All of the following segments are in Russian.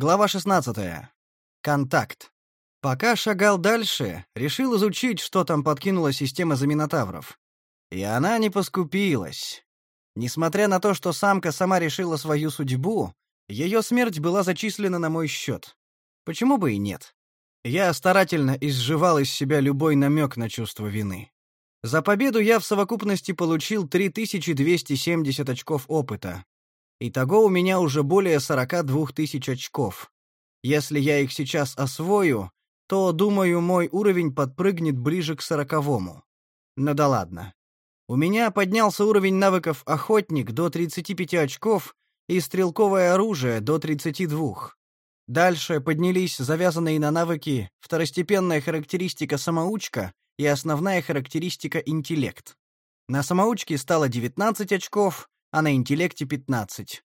Глава 16. Контакт. Пока шагал дальше, решил изучить, что там подкинула система заминотавров. И она не поскупилась. Несмотря на то, что самка сама решила свою судьбу, ее смерть была зачислена на мой счет. Почему бы и нет? Я старательно изживал из себя любой намек на чувство вины. За победу я в совокупности получил 3270 очков опыта, Итого у меня уже более 42 тысяч очков. Если я их сейчас освою, то, думаю, мой уровень подпрыгнет ближе к сороковому. Ну да ладно. У меня поднялся уровень навыков охотник до 35 очков и стрелковое оружие до 32. Дальше поднялись завязанные на навыки второстепенная характеристика самоучка и основная характеристика интеллект. На самоучке стало 19 очков, а на интеллекте 15.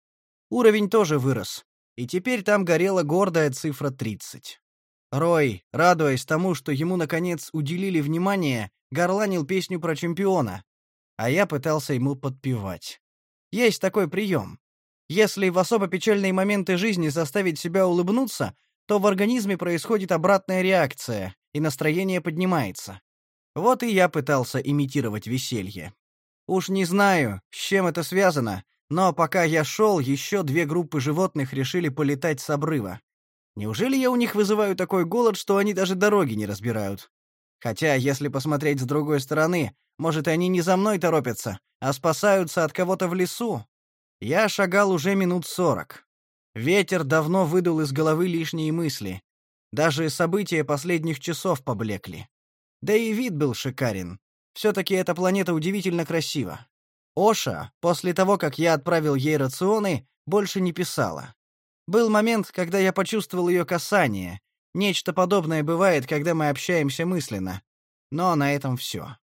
Уровень тоже вырос, и теперь там горела гордая цифра 30. Рой, радуясь тому, что ему наконец уделили внимание, горланил песню про чемпиона, а я пытался ему подпевать. Есть такой прием. Если в особо печальные моменты жизни заставить себя улыбнуться, то в организме происходит обратная реакция, и настроение поднимается. Вот и я пытался имитировать веселье. Уж не знаю, с чем это связано, но пока я шел, еще две группы животных решили полетать с обрыва. Неужели я у них вызываю такой голод, что они даже дороги не разбирают? Хотя, если посмотреть с другой стороны, может, они не за мной торопятся, а спасаются от кого-то в лесу? Я шагал уже минут сорок. Ветер давно выдул из головы лишние мысли. Даже события последних часов поблекли. Да и вид был шикарен. Все-таки эта планета удивительно красива. Оша, после того, как я отправил ей рационы, больше не писала. Был момент, когда я почувствовал ее касание. Нечто подобное бывает, когда мы общаемся мысленно. Но на этом все.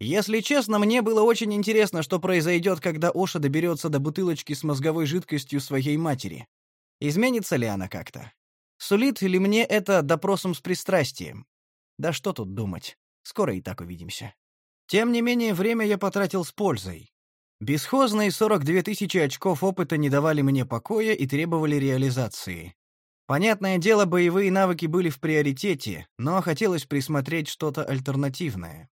Если честно, мне было очень интересно, что произойдет, когда Оша доберется до бутылочки с мозговой жидкостью своей матери. Изменится ли она как-то? Сулит ли мне это допросом с пристрастием? Да что тут думать. Скоро и так увидимся. Тем не менее, время я потратил с пользой. Бесхозные 42 тысячи очков опыта не давали мне покоя и требовали реализации. Понятное дело, боевые навыки были в приоритете, но хотелось присмотреть что-то альтернативное.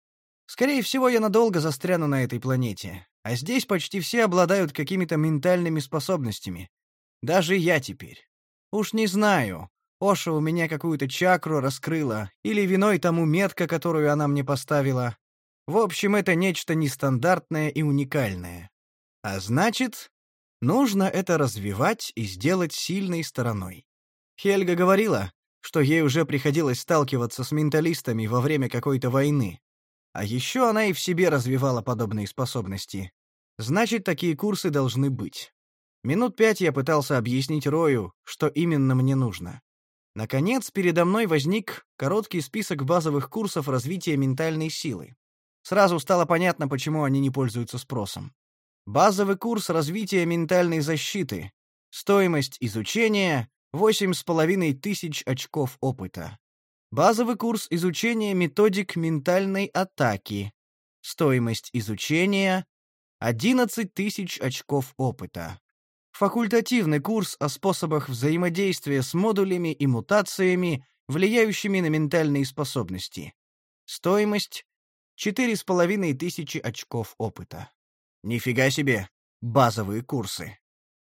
Скорее всего, я надолго застряну на этой планете, а здесь почти все обладают какими-то ментальными способностями. Даже я теперь. Уж не знаю, Оша у меня какую-то чакру раскрыла, или виной тому метка, которую она мне поставила, в общем, это нечто нестандартное и уникальное. А значит, нужно это развивать и сделать сильной стороной. Хельга говорила, что ей уже приходилось сталкиваться с менталистами во время какой-то войны. А еще она и в себе развивала подобные способности. Значит, такие курсы должны быть. Минут пять я пытался объяснить Рою, что именно мне нужно. Наконец, передо мной возник короткий список базовых курсов развития ментальной силы. Сразу стало понятно, почему они не пользуются спросом. Базовый курс развития ментальной защиты. Стоимость изучения — восемь с половиной тысяч очков опыта. Базовый курс изучения методик ментальной атаки. Стоимость изучения — одиннадцать тысяч очков опыта. Факультативный курс о способах взаимодействия с модулями и мутациями, влияющими на ментальные способности. Стоимость Четыре с половиной тысячи очков опыта. Нифига себе, базовые курсы.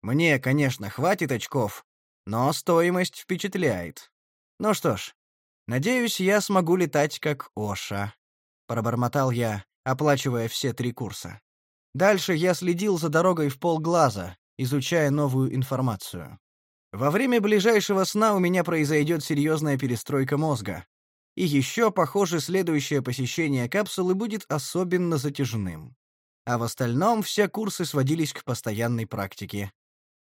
Мне, конечно, хватит очков, но стоимость впечатляет. Ну что ж, надеюсь, я смогу летать как Оша. Пробормотал я, оплачивая все три курса. Дальше я следил за дорогой в полглаза, изучая новую информацию. Во время ближайшего сна у меня произойдет серьезная перестройка мозга, и еще, похоже, следующее посещение капсулы будет особенно затяжным. А в остальном все курсы сводились к постоянной практике.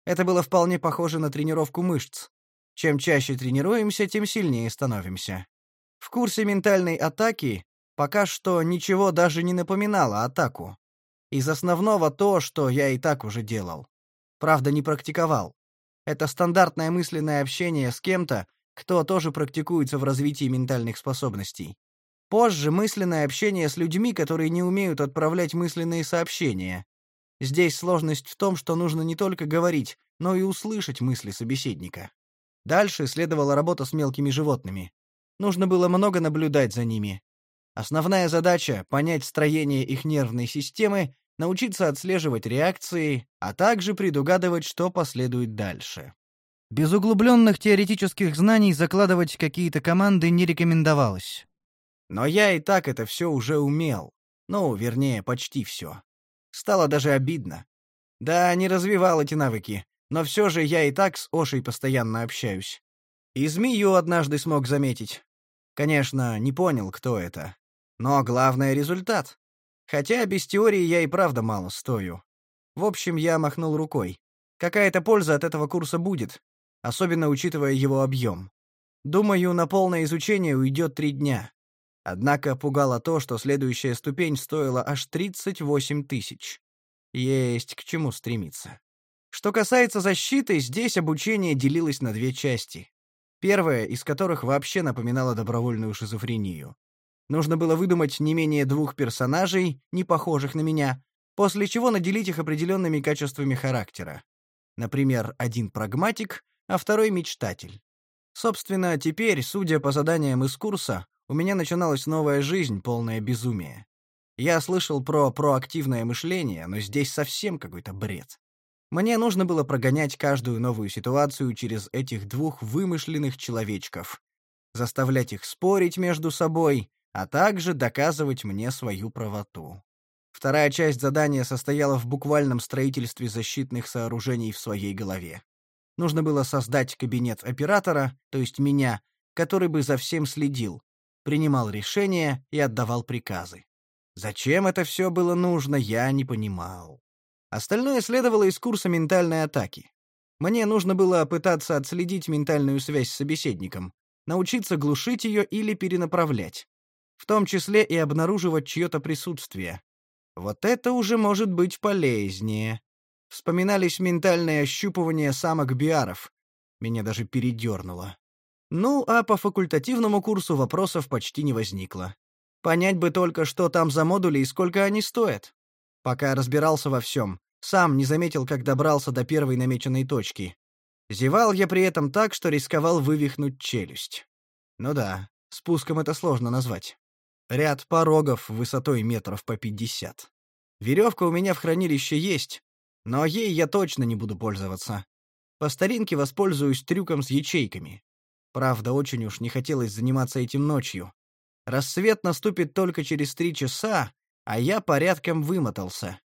Это было вполне похоже на тренировку мышц. Чем чаще тренируемся, тем сильнее становимся. В курсе ментальной атаки пока что ничего даже не напоминало атаку. Из основного то, что я и так уже делал. Правда, не практиковал. Это стандартное мысленное общение с кем-то, кто тоже практикуется в развитии ментальных способностей. Позже мысленное общение с людьми, которые не умеют отправлять мысленные сообщения. Здесь сложность в том, что нужно не только говорить, но и услышать мысли собеседника. Дальше следовала работа с мелкими животными. Нужно было много наблюдать за ними. Основная задача — понять строение их нервной системы, научиться отслеживать реакции, а также предугадывать, что последует дальше. Без углубленных теоретических знаний закладывать какие-то команды не рекомендовалось. Но я и так это все уже умел. Ну, вернее, почти все. Стало даже обидно. Да, не развивал эти навыки, но все же я и так с Ошей постоянно общаюсь. И змею однажды смог заметить. Конечно, не понял, кто это. Но главное — результат. Хотя без теории я и правда мало стою. В общем, я махнул рукой. Какая-то польза от этого курса будет, особенно учитывая его объем. Думаю, на полное изучение уйдет три дня. Однако пугало то, что следующая ступень стоила аж 38 тысяч. Есть к чему стремиться. Что касается защиты, здесь обучение делилось на две части. Первая из которых вообще напоминала добровольную шизофрению. Нужно было выдумать не менее двух персонажей, не похожих на меня, после чего наделить их определенными качествами характера. Например, один прагматик, а второй мечтатель. Собственно, теперь, судя по заданиям из курса, у меня начиналась новая жизнь, полная безумия. Я слышал про проактивное мышление, но здесь совсем какой-то бред. Мне нужно было прогонять каждую новую ситуацию через этих двух вымышленных человечков, заставлять их спорить между собой, а также доказывать мне свою правоту. Вторая часть задания состояла в буквальном строительстве защитных сооружений в своей голове. Нужно было создать кабинет оператора, то есть меня, который бы за всем следил, принимал решения и отдавал приказы. Зачем это все было нужно, я не понимал. Остальное следовало из курса ментальной атаки. Мне нужно было пытаться отследить ментальную связь с собеседником, научиться глушить ее или перенаправлять. В том числе и обнаруживать чье-то присутствие. Вот это уже может быть полезнее. Вспоминались ментальные ощупывания самок биаров. Меня даже передернуло. Ну, а по факультативному курсу вопросов почти не возникло. Понять бы только, что там за модули и сколько они стоят. Пока разбирался во всем, сам не заметил, как добрался до первой намеченной точки. Зевал я при этом так, что рисковал вывихнуть челюсть. Ну да, спуском это сложно назвать. Ряд порогов высотой метров по пятьдесят. Веревка у меня в хранилище есть, но ей я точно не буду пользоваться. По старинке воспользуюсь трюком с ячейками. Правда, очень уж не хотелось заниматься этим ночью. Рассвет наступит только через три часа, а я порядком вымотался.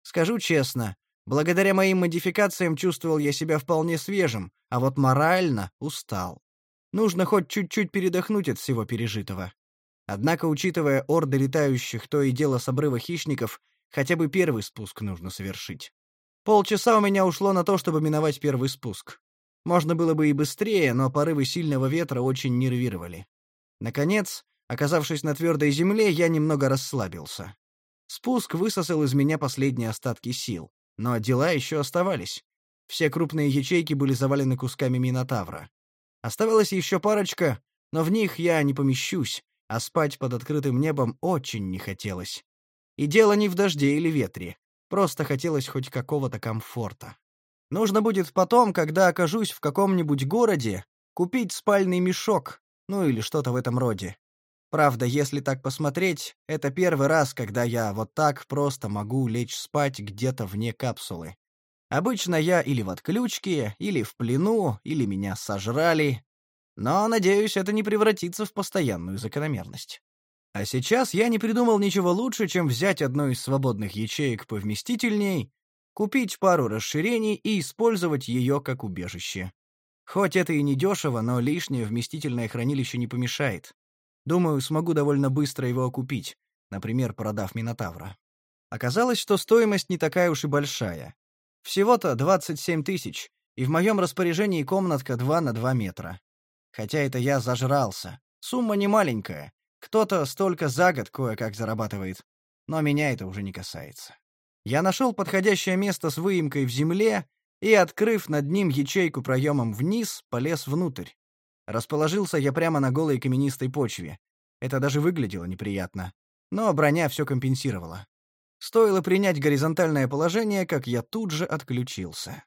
Скажу честно, благодаря моим модификациям чувствовал я себя вполне свежим, а вот морально устал. Нужно хоть чуть-чуть передохнуть от всего пережитого. Однако, учитывая орды летающих то и дело с обрыва хищников, хотя бы первый спуск нужно совершить. Полчаса у меня ушло на то, чтобы миновать первый спуск. Можно было бы и быстрее, но порывы сильного ветра очень нервировали. Наконец, оказавшись на твердой земле, я немного расслабился. Спуск высосал из меня последние остатки сил, но дела еще оставались. Все крупные ячейки были завалены кусками Минотавра. Оставалась еще парочка, но в них я не помещусь, а спать под открытым небом очень не хотелось. И дело не в дожде или ветре. Просто хотелось хоть какого-то комфорта. Нужно будет потом, когда окажусь в каком-нибудь городе, купить спальный мешок, ну или что-то в этом роде. Правда, если так посмотреть, это первый раз, когда я вот так просто могу лечь спать где-то вне капсулы. Обычно я или в отключке, или в плену, или меня сожрали. Но, надеюсь, это не превратится в постоянную закономерность. А сейчас я не придумал ничего лучше, чем взять одну из свободных ячеек повместительней, купить пару расширений и использовать ее как убежище. Хоть это и не дешево, но лишнее вместительное хранилище не помешает. Думаю, смогу довольно быстро его окупить, например, продав Минотавра. Оказалось, что стоимость не такая уж и большая. Всего-то 27 тысяч, и в моем распоряжении комнатка 2 на 2 метра. Хотя это я зажрался. Сумма не маленькая, кто-то столько за год кое-как зарабатывает, но меня это уже не касается. Я нашел подходящее место с выемкой в земле и, открыв над ним ячейку проемом вниз, полез внутрь. Расположился я прямо на голой каменистой почве. Это даже выглядело неприятно. Но броня все компенсировала. Стоило принять горизонтальное положение, как я тут же отключился.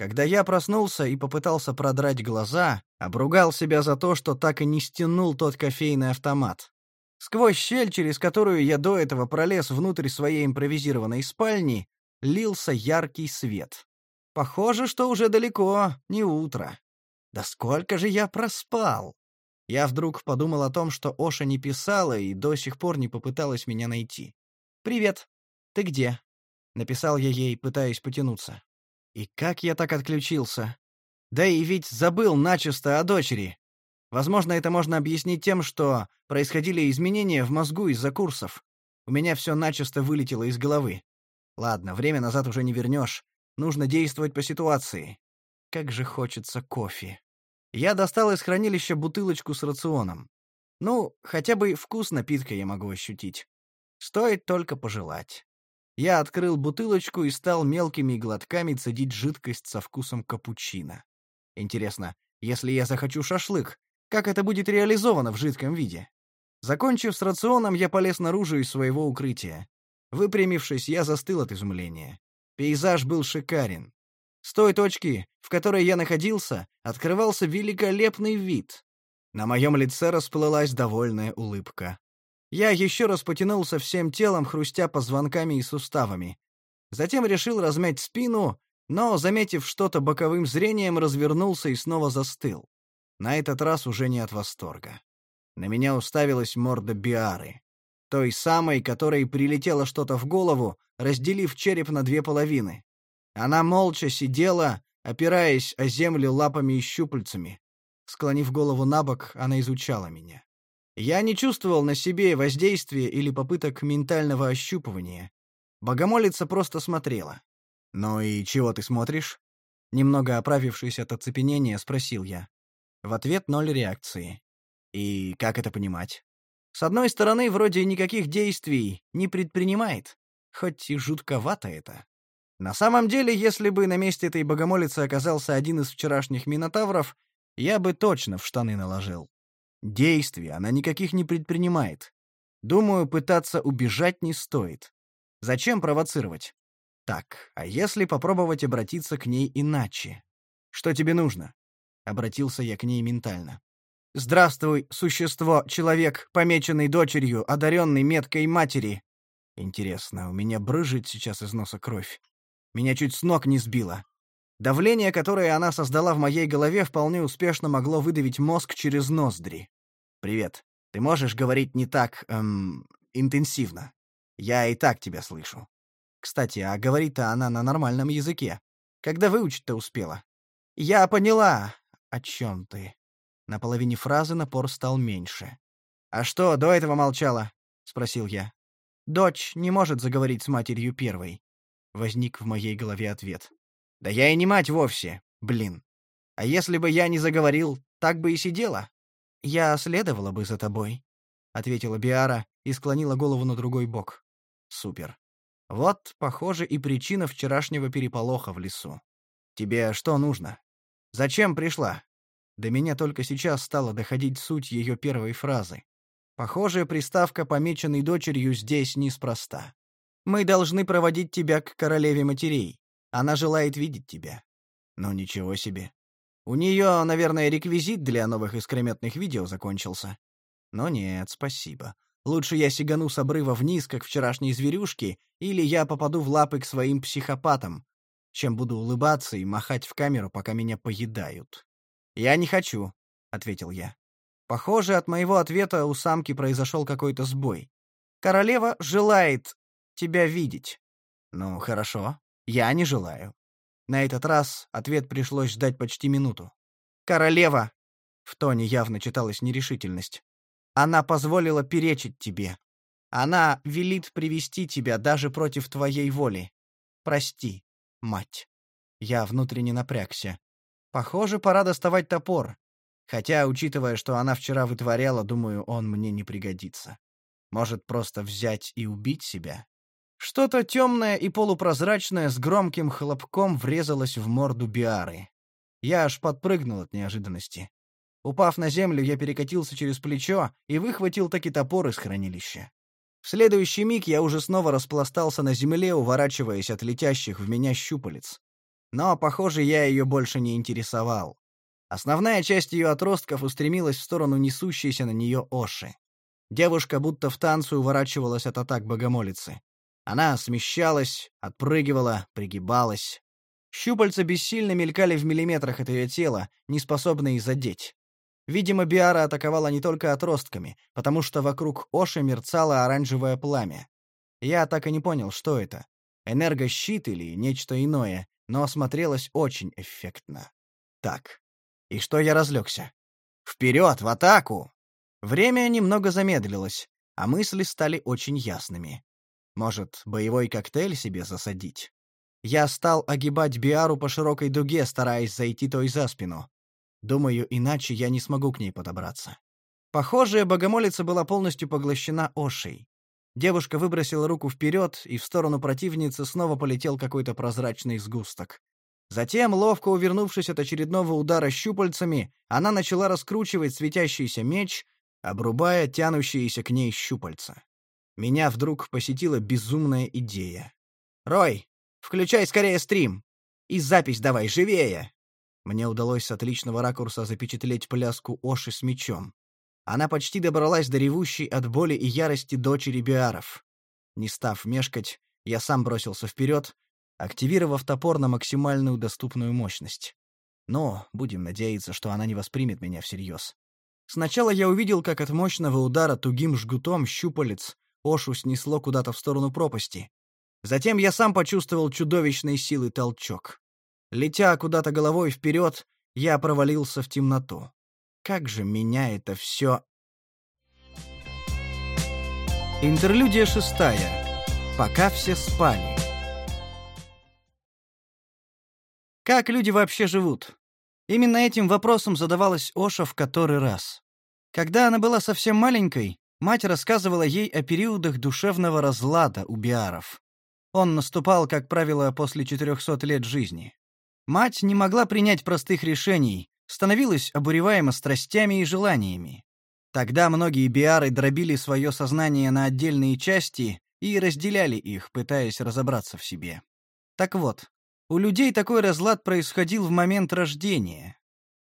Когда я проснулся и попытался продрать глаза, обругал себя за то, что так и не стянул тот кофейный автомат. Сквозь щель, через которую я до этого пролез внутрь своей импровизированной спальни, лился яркий свет. Похоже, что уже далеко, не утро. Да сколько же я проспал? Я вдруг подумал о том, что Оша не писала и до сих пор не попыталась меня найти. «Привет. Ты где?» — написал я ей, пытаясь потянуться. И как я так отключился? Да и ведь забыл начисто о дочери. Возможно, это можно объяснить тем, что происходили изменения в мозгу из-за курсов. У меня все начисто вылетело из головы. Ладно, время назад уже не вернешь. Нужно действовать по ситуации. Как же хочется кофе. Я достал из хранилища бутылочку с рационом. Ну, хотя бы вкус напитка я могу ощутить. Стоит только пожелать. Я открыл бутылочку и стал мелкими глотками цедить жидкость со вкусом капучино. Интересно, если я захочу шашлык, как это будет реализовано в жидком виде? Закончив с рационом, я полез наружу из своего укрытия. Выпрямившись, я застыл от изумления. Пейзаж был шикарен. С той точки, в которой я находился, открывался великолепный вид. На моем лице расплылась довольная улыбка. Я еще раз потянулся всем телом, хрустя позвонками и суставами. Затем решил размять спину, но, заметив что-то боковым зрением, развернулся и снова застыл. На этот раз уже не от восторга. На меня уставилась морда Биары. Той самой, которой прилетело что-то в голову, разделив череп на две половины. Она молча сидела, опираясь о землю лапами и щупальцами. Склонив голову на бок, она изучала меня. Я не чувствовал на себе воздействия или попыток ментального ощупывания. Богомолица просто смотрела. «Ну и чего ты смотришь?» Немного оправившись от оцепенения, спросил я. В ответ ноль реакции. И как это понимать? С одной стороны, вроде никаких действий не предпринимает, хоть и жутковато это. На самом деле, если бы на месте этой богомолицы оказался один из вчерашних минотавров, я бы точно в штаны наложил. Действий она никаких не предпринимает. Думаю, пытаться убежать не стоит. Зачем провоцировать? Так, а если попробовать обратиться к ней иначе? Что тебе нужно? Обратился я к ней ментально. Здравствуй, существо, человек, помеченный дочерью, одаренный меткой матери. Интересно, у меня брыжет сейчас из носа кровь. Меня чуть с ног не сбило. Давление, которое она создала в моей голове, вполне успешно могло выдавить мозг через ноздри. «Привет. Ты можешь говорить не так, эм, интенсивно? Я и так тебя слышу. Кстати, а говорит-то она на нормальном языке. Когда выучить-то успела?» «Я поняла. О чем ты?» На половине фразы напор стал меньше. «А что, до этого молчала?» — спросил я. «Дочь не может заговорить с матерью первой. Возник в моей голове ответ. «Да я и не мать вовсе, блин. А если бы я не заговорил, так бы и сидела?» «Я следовала бы за тобой», — ответила Биара и склонила голову на другой бок. «Супер. Вот, похоже, и причина вчерашнего переполоха в лесу. Тебе что нужно? Зачем пришла?» До меня только сейчас стала доходить суть ее первой фразы. Похоже, приставка, помеченной дочерью, здесь неспроста. Мы должны проводить тебя к королеве матерей. Она желает видеть тебя. Ну ничего себе. У нее, наверное, реквизит для новых искрометных видео закончился. Но нет, спасибо. Лучше я сигану с обрыва вниз, как вчерашние зверюшки, или я попаду в лапы к своим психопатам, чем буду улыбаться и махать в камеру, пока меня поедают. «Я не хочу», — ответил я. Похоже, от моего ответа у самки произошел какой-то сбой. Королева желает тебя видеть. Ну, хорошо. Я не желаю. На этот раз ответ пришлось ждать почти минуту. Королева. В тоне явно читалась нерешительность. Она позволила перечить тебе. Она велит привести тебя даже против твоей воли. Прости, мать. Я внутренне напрягся. Похоже, пора доставать топор. Хотя, учитывая, что она вчера вытворяла, думаю, он мне не пригодится. Может, просто взять и убить себя? Что-то темное и полупрозрачное с громким хлопком врезалось в морду Биары. Я аж подпрыгнул от неожиданности. Упав на землю, я перекатился через плечо и выхватил таки топор из хранилища. В следующий миг я уже снова распластался на земле, уворачиваясь от летящих в меня щупалец. Но, похоже, я ее больше не интересовал. Основная часть ее отростков устремилась в сторону несущейся на нее Оши. Девушка будто в танце уворачивалась от атак богомолицы. Она смещалась, отпрыгивала, пригибалась. Щупальца бессильно мелькали в миллиметрах от ее тела, не способные задеть. Видимо, Биара атаковала не только отростками, потому что вокруг Оши мерцало оранжевое пламя. Я так и не понял, что это. Энергощит или нечто иное, но смотрелось очень эффектно. Так, и что я разлегся? Вперед, в атаку! Время немного замедлилось, а мысли стали очень ясными. Может, боевой коктейль себе засадить? Я стал огибать Биару по широкой дуге, стараясь зайти той за спину. Думаю, иначе я не смогу к ней подобраться. Похоже, богомолица была полностью поглощена Ошей. Девушка выбросила руку вперед, и в сторону противницы снова полетел какой-то прозрачный сгусток. Затем, ловко увернувшись от очередного удара щупальцами, она начала раскручивать светящийся меч, обрубая тянущиеся к ней щупальца. Меня вдруг посетила безумная идея. «Рой, включай скорее стрим! И запись давай, живее!» Мне удалось с отличного ракурса запечатлеть пляску Оши с мечом. Она почти добралась до ревущей от боли и ярости дочери Биаров. Не став мешкать, я сам бросился вперед, активировав топор на максимальную доступную мощность. Но будем надеяться, что она не воспримет меня всерьез. Сначала я увидел, как от мощного удара тугим жгутом щупалец Ошу снесло куда-то в сторону пропасти. Затем я сам почувствовал чудовищной силы толчок. Летя куда-то головой вперед, я провалился в темноту. Как же меня это все... Интерлюдия шестая. Пока все спали. Как люди вообще живут? Именно этим вопросом задавалась Оша в который раз. Когда она была совсем маленькой, мать рассказывала ей о периодах душевного разлада у биаров. Он наступал, как правило, после 400 лет жизни. Мать не могла принять простых решений, становилась обуреваема страстями и желаниями. Тогда многие биары дробили свое сознание на отдельные части и разделяли их, пытаясь разобраться в себе. Так вот, у людей такой разлад происходил в момент рождения.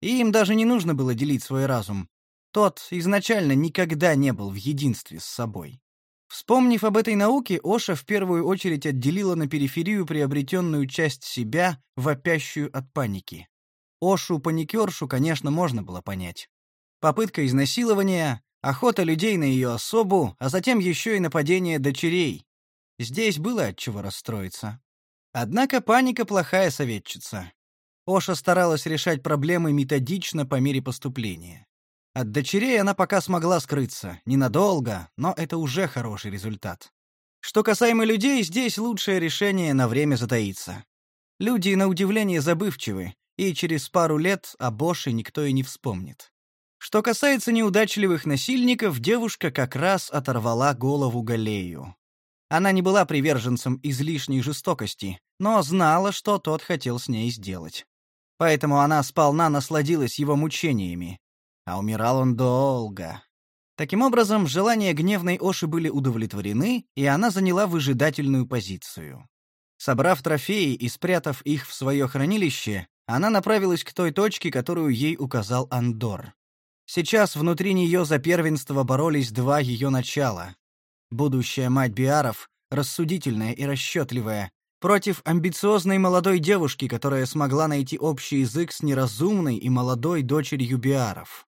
И им даже не нужно было делить свой разум. Тот изначально никогда не был в единстве с собой. Вспомнив об этой науке, Оша в первую очередь отделила на периферию приобретенную часть себя, вопящую от паники. Ошу-паникершу, конечно, можно было понять. Попытка изнасилования, охота людей на ее особу, а затем еще и нападение дочерей. Здесь было от чего расстроиться. Однако паника — плохая советчица. Оша старалась решать проблемы методично по мере поступления. От дочерей она пока смогла скрыться, ненадолго, но это уже хороший результат. Что касаемо людей, здесь лучшее решение на время затаиться. Люди, на удивление, забывчивы, и через пару лет о Боше никто и не вспомнит. Что касается неудачливых насильников, девушка как раз оторвала голову Галею. Она не была приверженцем излишней жестокости, но знала, что тот хотел с ней сделать. Поэтому она сполна насладилась его мучениями, а умирал он долго. Таким образом, желания гневной Оши были удовлетворены, и она заняла выжидательную позицию. Собрав трофеи и спрятав их в свое хранилище, она направилась к той точке, которую ей указал Андор. Сейчас внутри нее за первенство боролись два ее начала. Будущая мать Биаров, рассудительная и расчетливая, против амбициозной молодой девушки, которая смогла найти общий язык с неразумной и молодой дочерью Биаров.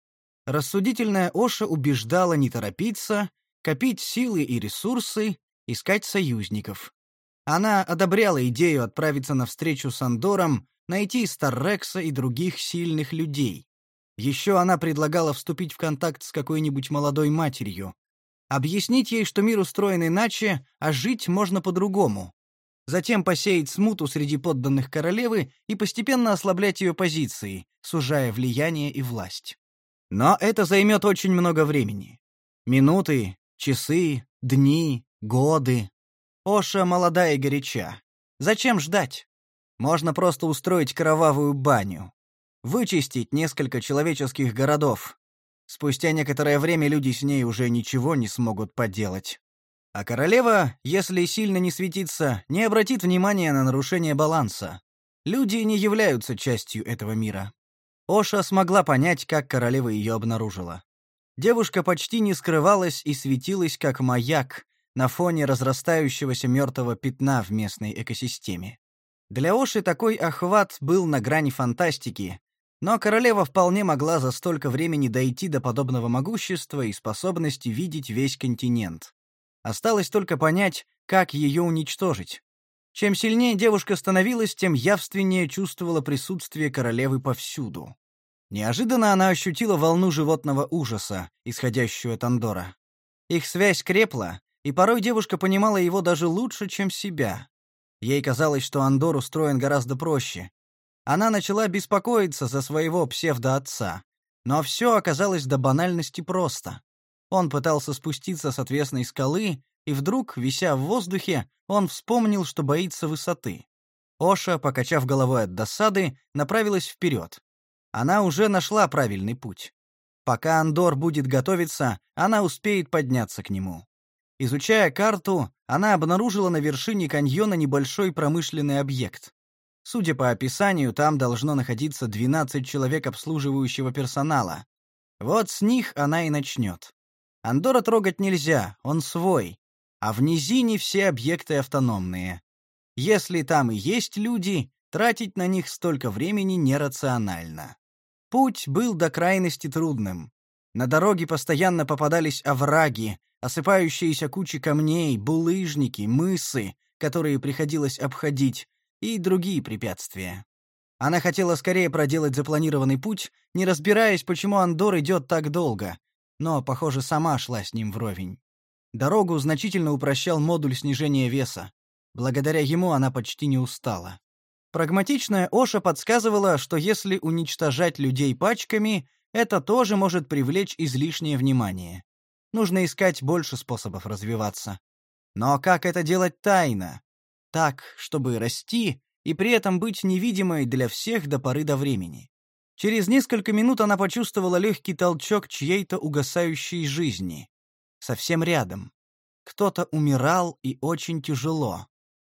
Рассудительная Оша убеждала не торопиться, копить силы и ресурсы, искать союзников. Она одобряла идею отправиться на встречу с Андором, найти Старрекса и других сильных людей. Еще она предлагала вступить в контакт с какой-нибудь молодой матерью, объяснить ей, что мир устроен иначе, а жить можно по-другому. Затем посеять смуту среди подданных королевы и постепенно ослаблять ее позиции, сужая влияние и власть. Но это займет очень много времени. Минуты, часы, дни, годы. Оша молодая и горяча. Зачем ждать? Можно просто устроить кровавую баню. Вычистить несколько человеческих городов. Спустя некоторое время люди с ней уже ничего не смогут поделать. А королева, если сильно не светится, не обратит внимания на нарушение баланса. Люди не являются частью этого мира. Оша смогла понять, как королева ее обнаружила. Девушка почти не скрывалась и светилась как маяк на фоне разрастающегося мертвого пятна в местной экосистеме. Для Оши такой охват был на грани фантастики, но королева вполне могла за столько времени дойти до подобного могущества и способности видеть весь континент. Осталось только понять, как ее уничтожить. Чем сильнее девушка становилась, тем явственнее чувствовала присутствие королевы повсюду. Неожиданно она ощутила волну животного ужаса, исходящую от Андора. Их связь крепла, и порой девушка понимала его даже лучше, чем себя. Ей казалось, что Андор устроен гораздо проще. Она начала беспокоиться за своего псевдоотца, но все оказалось до банальности просто. Он пытался спуститься с отвесной скалы, и вдруг, вися в воздухе, он вспомнил, что боится высоты. Оша, покачав головой от досады, направилась вперед. Она уже нашла правильный путь. Пока Андор будет готовиться, она успеет подняться к нему. Изучая карту, она обнаружила на вершине каньона небольшой промышленный объект. Судя по описанию, там должно находиться 12 человек обслуживающего персонала. Вот с них она и начнет. Андора трогать нельзя, он свой. А в низине все объекты автономные. Если там и есть люди, тратить на них столько времени нерационально. Путь был до крайности трудным. На дороге постоянно попадались овраги, осыпающиеся кучи камней, булыжники, мысы, которые приходилось обходить, и другие препятствия. Она хотела скорее проделать запланированный путь, не разбираясь, почему Андор идет так долго, но, похоже, сама шла с ним вровень. Дорогу значительно упрощал модуль снижения веса. Благодаря ему она почти не устала. Прагматичная Оша подсказывала, что если уничтожать людей пачками, это тоже может привлечь излишнее внимание. Нужно искать больше способов развиваться. Но как это делать тайно? Так, чтобы расти и при этом быть невидимой для всех до поры до времени. Через несколько минут она почувствовала легкий толчок чьей-то угасающей жизни. Совсем рядом. Кто-то умирал и очень тяжело.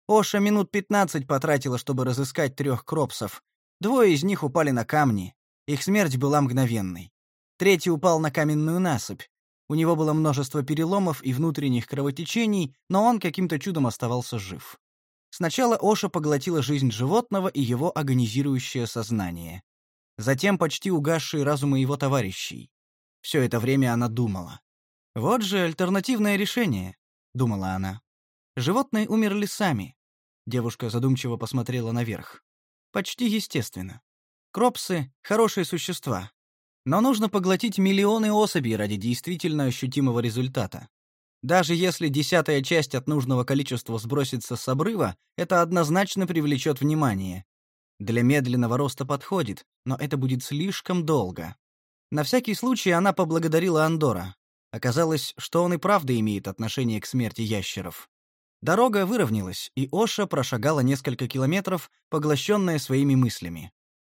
Оша минут пятнадцать потратила, чтобы разыскать трех кропсов. Двое из них упали на камни. Их смерть была мгновенной. Третий упал на каменную насыпь. У него было множество переломов и внутренних кровотечений, но он каким-то чудом оставался жив. Сначала Оша поглотила жизнь животного и его агонизирующее сознание. Затем почти угасшие разумы его товарищей. Все это время она думала. «Вот же альтернативное решение», — думала она. Животные умерли сами. Девушка задумчиво посмотрела наверх. Почти естественно. Кропсы — хорошие существа. Но нужно поглотить миллионы особей ради действительно ощутимого результата. Даже если десятая часть от нужного количества сбросится с обрыва, это однозначно привлечет внимание. Для медленного роста подходит, но это будет слишком долго. На всякий случай она поблагодарила Андора. Оказалось, что он и правда имеет отношение к смерти ящеров. Дорога выровнялась, и Оша прошагала несколько километров, поглощенная своими мыслями.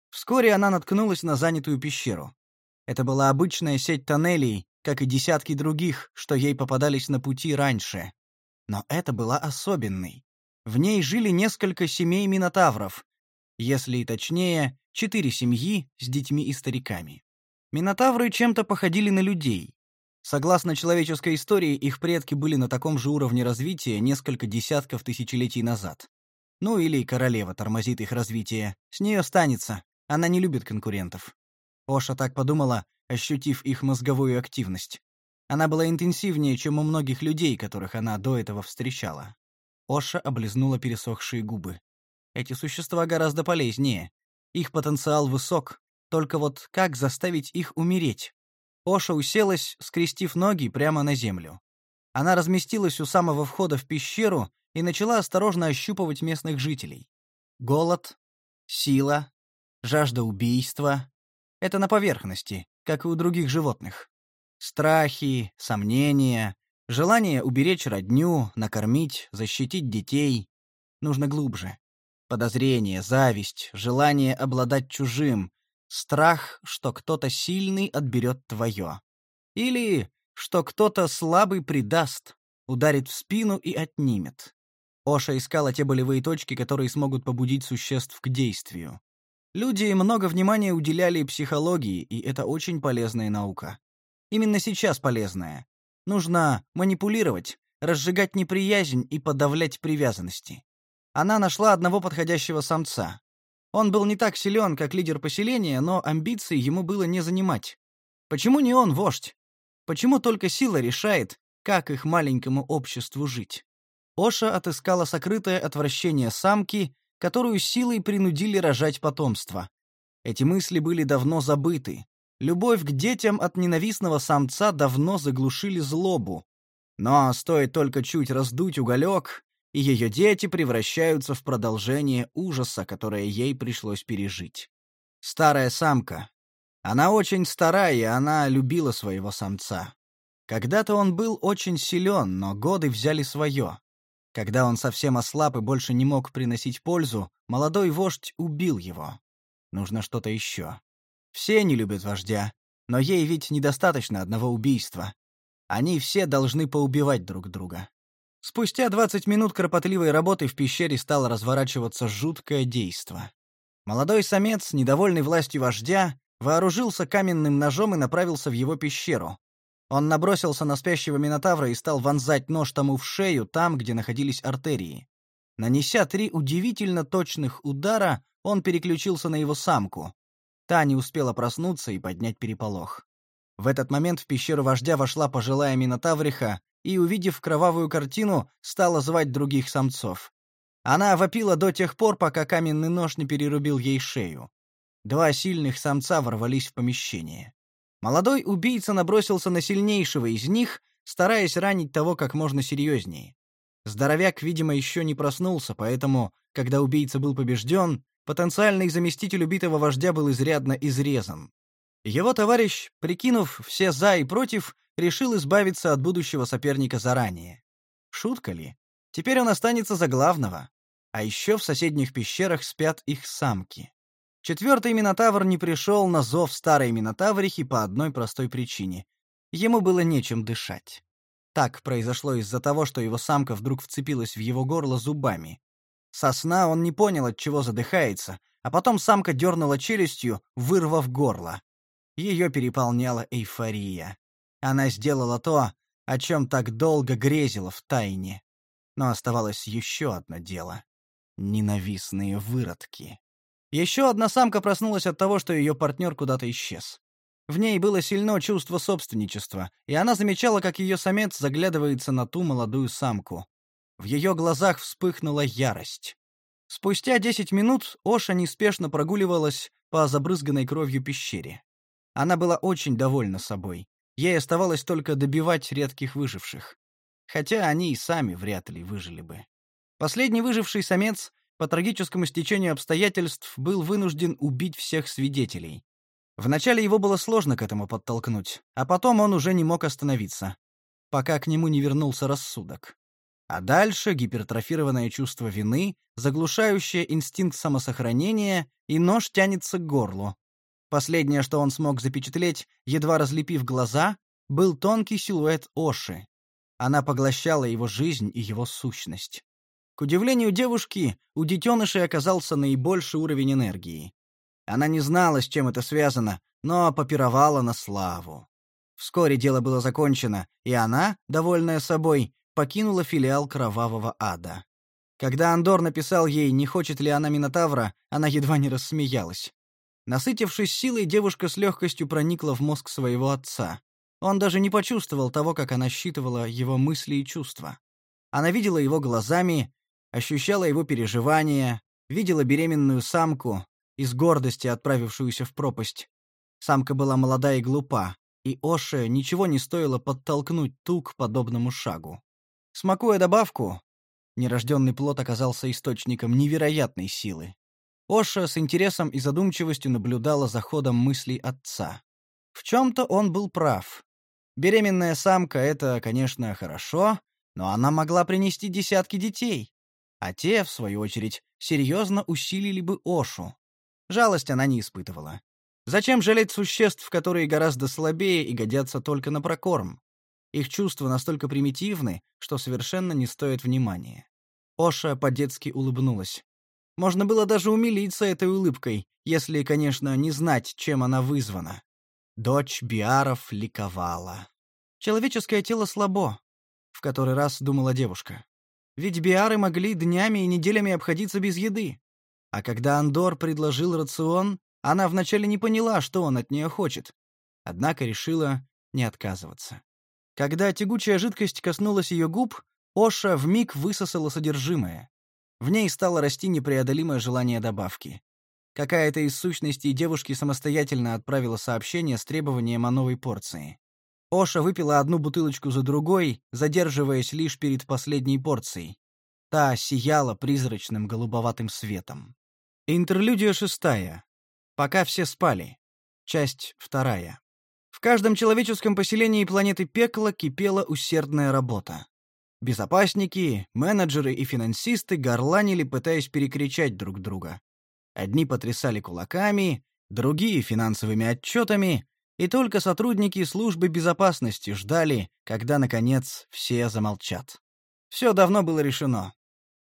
Вскоре она наткнулась на занятую пещеру. Это была обычная сеть тоннелей, как и десятки других, что ей попадались на пути раньше. Но это была особенной. В ней жили несколько семей минотавров, если и точнее, четыре семьи с детьми и стариками. Минотавры чем-то походили на людей. Согласно человеческой истории, их предки были на таком же уровне развития несколько десятков тысячелетий назад. Ну или королева тормозит их развитие. С нее станется. Она не любит конкурентов. Оша так подумала, ощутив их мозговую активность. Она была интенсивнее, чем у многих людей, которых она до этого встречала. Оша облизнула пересохшие губы. Эти существа гораздо полезнее. Их потенциал высок, только вот как заставить их умереть? Оша уселась, скрестив ноги прямо на землю. Она разместилась у самого входа в пещеру и начала осторожно ощупывать местных жителей. Голод, сила, жажда убийства — это на поверхности, как и у других животных. Страхи, сомнения, желание уберечь родню, накормить, защитить детей. Нужно глубже. Подозрение, зависть, желание обладать чужим, Страх, что кто-то сильный отберет твое. Или что кто-то слабый предаст, ударит в спину и отнимет. Оша искала те болевые точки, которые смогут побудить существ к действию. Люди много внимания уделяли психологии, и это очень полезная наука. Именно сейчас полезная. Нужно манипулировать, разжигать неприязнь и подавлять привязанности. Она нашла одного подходящего самца. Он был не так силен, как лидер поселения, но амбиций ему было не занимать. Почему не он вождь? Почему только сила решает, как их маленькому обществу жить? Оша отыскала сокрытое отвращение самки, которую силой принудили рожать потомство. Эти мысли были давно забыты. Любовь к детям от ненавистного самца давно заглушили злобу. Но стоит только чуть раздуть уголек, и ее дети превращаются в продолжение ужаса, которое ей пришлось пережить. Старая самка. Она очень старая, и она любила своего самца. Когда-то он был очень силен, но годы взяли свое. Когда он совсем ослаб и больше не мог приносить пользу, молодой вождь убил его. Нужно что-то еще. Все не любят вождя, но ей ведь недостаточно одного убийства. Они все должны поубивать друг друга. Спустя 20 минут кропотливой работы в пещере стало разворачиваться жуткое действо. Молодой самец, недовольный властью вождя, вооружился каменным ножом и направился в его пещеру, он набросился на спящего Минотавра и стал вонзать нож тому в шею, там, где находились артерии. Нанеся три удивительно точных удара, он переключился на его самку. Та не успела проснуться и поднять переполох. В этот момент в пещеру вождя вошла пожилая Минотавриха и, увидев кровавую картину, стала звать других самцов. Она вопила до тех пор, пока каменный нож не перерубил ей шею. Два сильных самца ворвались в помещение. Молодой убийца набросился на сильнейшего из них, стараясь ранить того как можно серьезнее. Здоровяк, видимо, еще не проснулся, поэтому, когда убийца был побежден, потенциальный заместитель убитого вождя был изрядно изрезан. Его товарищ, прикинув все «за» и «против», решил избавиться от будущего соперника заранее. Шутка ли? Теперь он останется за главного. А еще в соседних пещерах спят их самки. Четвертый Минотавр не пришел на зов старой Минотаврихи по одной простой причине. Ему было нечем дышать. Так произошло из-за того, что его самка вдруг вцепилась в его горло зубами. Со сна он не понял, от чего задыхается, а потом самка дернула челюстью, вырвав горло. Ее переполняла эйфория. Она сделала то, о чем так долго грезила в тайне. Но оставалось еще одно дело. Ненавистные выродки. Еще одна самка проснулась от того, что ее партнер куда-то исчез. В ней было сильно чувство собственничества, и она замечала, как ее самец заглядывается на ту молодую самку. В ее глазах вспыхнула ярость. Спустя десять минут Оша неспешно прогуливалась по забрызганной кровью пещере. Она была очень довольна собой. Ей оставалось только добивать редких выживших. Хотя они и сами вряд ли выжили бы. Последний выживший самец по трагическому стечению обстоятельств был вынужден убить всех свидетелей. Вначале его было сложно к этому подтолкнуть, а потом он уже не мог остановиться, пока к нему не вернулся рассудок. А дальше гипертрофированное чувство вины, заглушающее инстинкт самосохранения, и нож тянется к горлу. Последнее, что он смог запечатлеть, едва разлепив глаза, был тонкий силуэт Оши. Она поглощала его жизнь и его сущность. К удивлению девушки, у детенышей оказался наибольший уровень энергии. Она не знала, с чем это связано, но попировала на славу. Вскоре дело было закончено, и она, довольная собой, покинула филиал Кровавого Ада. Когда Андор написал ей, не хочет ли она Минотавра, она едва не рассмеялась. Насытившись силой, девушка с легкостью проникла в мозг своего отца. Он даже не почувствовал того, как она считывала его мысли и чувства. Она видела его глазами, ощущала его переживания, видела беременную самку, из гордости отправившуюся в пропасть. Самка была молода и глупа, и Оше ничего не стоило подтолкнуть ту к подобному шагу. Смакуя добавку, нерожденный плод оказался источником невероятной силы. Оша с интересом и задумчивостью наблюдала за ходом мыслей отца. В чем-то он был прав. Беременная самка — это, конечно, хорошо, но она могла принести десятки детей а те, в свою очередь, серьезно усилили бы Ошу. Жалость она не испытывала. Зачем жалеть существ, которые гораздо слабее и годятся только на прокорм? Их чувства настолько примитивны, что совершенно не стоят внимания. Оша по-детски улыбнулась. Можно было даже умилиться этой улыбкой, если, конечно, не знать, чем она вызвана. Дочь Биаров ликовала. Человеческое тело слабо, в который раз думала девушка. Ведь биары могли днями и неделями обходиться без еды. А когда Андор предложил рацион, она вначале не поняла, что он от нее хочет. Однако решила не отказываться. Когда тягучая жидкость коснулась ее губ, Оша вмиг высосала содержимое. В ней стало расти непреодолимое желание добавки. Какая-то из сущностей девушки самостоятельно отправила сообщение с требованием о новой порции. Оша выпила одну бутылочку за другой, задерживаясь лишь перед последней порцией. Та сияла призрачным голубоватым светом. Интерлюдия шестая. Пока все спали. Часть вторая. В каждом человеческом поселении планеты Пекла кипела усердная работа. Безопасники, менеджеры и финансисты горланили, пытаясь перекричать друг друга. Одни потрясали кулаками, другие — финансовыми отчетами, и только сотрудники службы безопасности ждали, когда, наконец, все замолчат. Все давно было решено.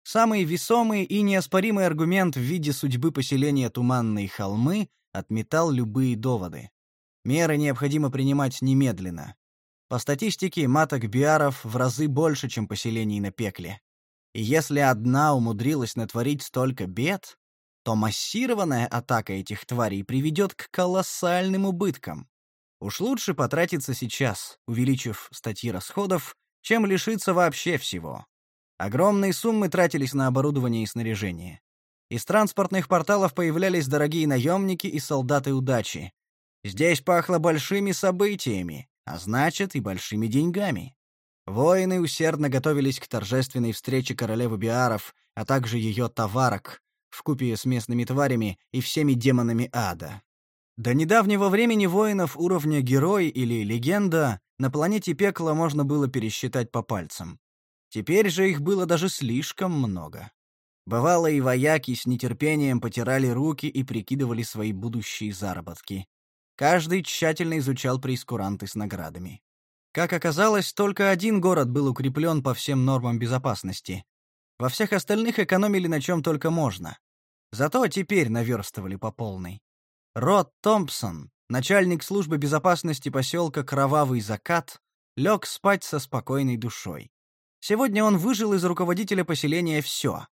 Самый весомый и неоспоримый аргумент в виде судьбы поселения Туманные холмы отметал любые доводы. Меры необходимо принимать немедленно. По статистике, маток биаров в разы больше, чем поселений на пекле. И если одна умудрилась натворить столько бед, то массированная атака этих тварей приведет к колоссальным убыткам. Уж лучше потратиться сейчас, увеличив статьи расходов, чем лишиться вообще всего. Огромные суммы тратились на оборудование и снаряжение. Из транспортных порталов появлялись дорогие наемники и солдаты удачи. Здесь пахло большими событиями, а значит и большими деньгами. Воины усердно готовились к торжественной встрече королевы Биаров, а также ее товарок, вкупе с местными тварями и всеми демонами ада. До недавнего времени воинов уровня герой или легенда на планете Пекла можно было пересчитать по пальцам. Теперь же их было даже слишком много. Бывало, и вояки с нетерпением потирали руки и прикидывали свои будущие заработки. Каждый тщательно изучал прейскуранты с наградами. Как оказалось, только один город был укреплен по всем нормам безопасности. Во всех остальных экономили на чем только можно. Зато теперь наверстывали по полной. Рот Томпсон, начальник службы безопасности поселка Кровавый Закат, лег спать со спокойной душой. Сегодня он выжил из руководителя поселения все.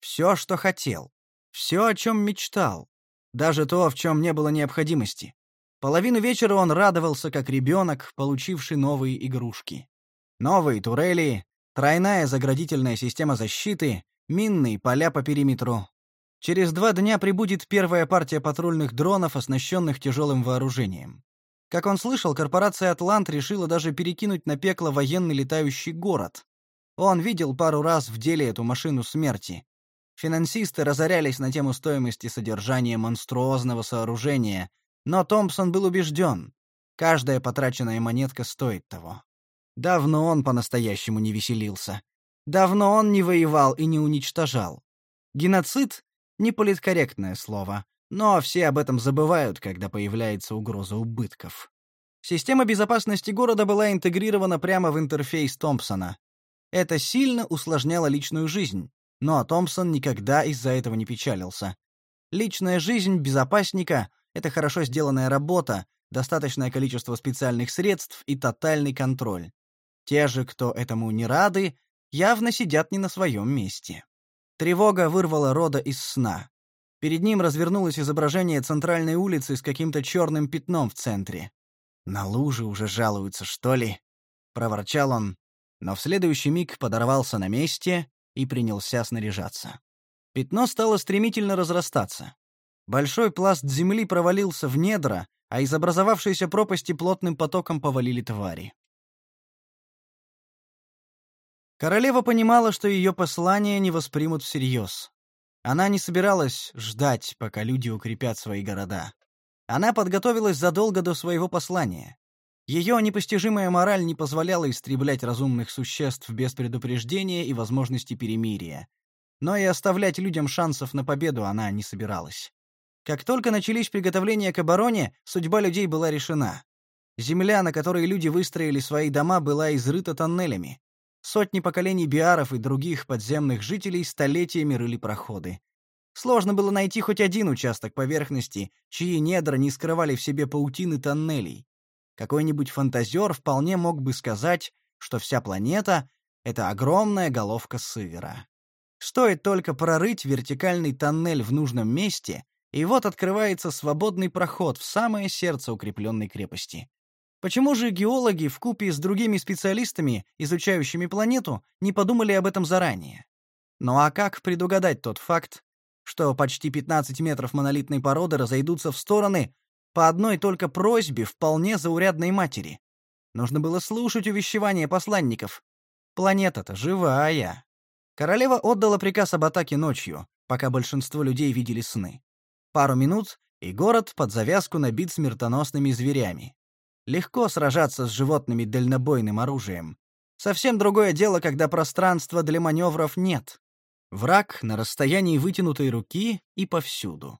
Все, что хотел. Все, о чем мечтал. Даже то, в чем не было необходимости. Половину вечера он радовался, как ребенок, получивший новые игрушки. Новые турели, тройная заградительная система защиты, минные поля по периметру, Через два дня прибудет первая партия патрульных дронов, оснащенных тяжелым вооружением. Как он слышал, корпорация «Атлант» решила даже перекинуть на пекло военный летающий город. Он видел пару раз в деле эту машину смерти. Финансисты разорялись на тему стоимости содержания монструозного сооружения, но Томпсон был убежден, каждая потраченная монетка стоит того. Давно он по-настоящему не веселился. Давно он не воевал и не уничтожал. Геноцид Неполиткорректное слово, но все об этом забывают, когда появляется угроза убытков. Система безопасности города была интегрирована прямо в интерфейс Томпсона. Это сильно усложняло личную жизнь, но Томпсон никогда из-за этого не печалился. Личная жизнь безопасника — это хорошо сделанная работа, достаточное количество специальных средств и тотальный контроль. Те же, кто этому не рады, явно сидят не на своем месте. Тревога вырвала Рода из сна. Перед ним развернулось изображение центральной улицы с каким-то черным пятном в центре. «На луже уже жалуются, что ли?» — проворчал он, но в следующий миг подорвался на месте и принялся снаряжаться. Пятно стало стремительно разрастаться. Большой пласт земли провалился в недра, а из образовавшейся пропасти плотным потоком повалили твари. Королева понимала, что ее послание не воспримут всерьез. Она не собиралась ждать, пока люди укрепят свои города. Она подготовилась задолго до своего послания. Ее непостижимая мораль не позволяла истреблять разумных существ без предупреждения и возможности перемирия. Но и оставлять людям шансов на победу она не собиралась. Как только начались приготовления к обороне, судьба людей была решена. Земля, на которой люди выстроили свои дома, была изрыта тоннелями. Сотни поколений биаров и других подземных жителей столетиями рыли проходы. Сложно было найти хоть один участок поверхности, чьи недра не скрывали в себе паутины тоннелей. Какой-нибудь фантазер вполне мог бы сказать, что вся планета — это огромная головка сыра. Стоит только прорыть вертикальный тоннель в нужном месте, и вот открывается свободный проход в самое сердце укрепленной крепости. Почему же геологи в купе с другими специалистами, изучающими планету, не подумали об этом заранее? Ну а как предугадать тот факт, что почти 15 метров монолитной породы разойдутся в стороны по одной только просьбе вполне заурядной матери? Нужно было слушать увещевания посланников. Планета-то живая. Королева отдала приказ об атаке ночью, пока большинство людей видели сны. Пару минут, и город под завязку набит смертоносными зверями. Легко сражаться с животными дальнобойным оружием. Совсем другое дело, когда пространства для маневров нет. Враг на расстоянии вытянутой руки и повсюду.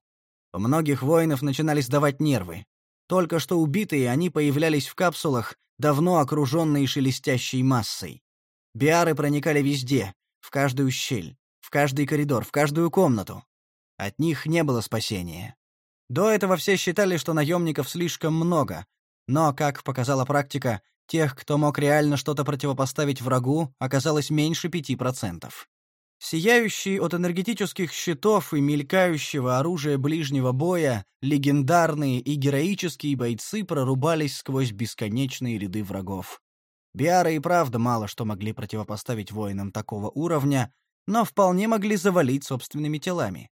У многих воинов начинали сдавать нервы. Только что убитые они появлялись в капсулах, давно окруженные шелестящей массой. Биары проникали везде, в каждую щель, в каждый коридор, в каждую комнату. От них не было спасения. До этого все считали, что наемников слишком много, но, как показала практика, тех, кто мог реально что-то противопоставить врагу, оказалось меньше 5%. Сияющие от энергетических щитов и мелькающего оружия ближнего боя, легендарные и героические бойцы прорубались сквозь бесконечные ряды врагов. Биары и правда мало что могли противопоставить воинам такого уровня, но вполне могли завалить собственными телами.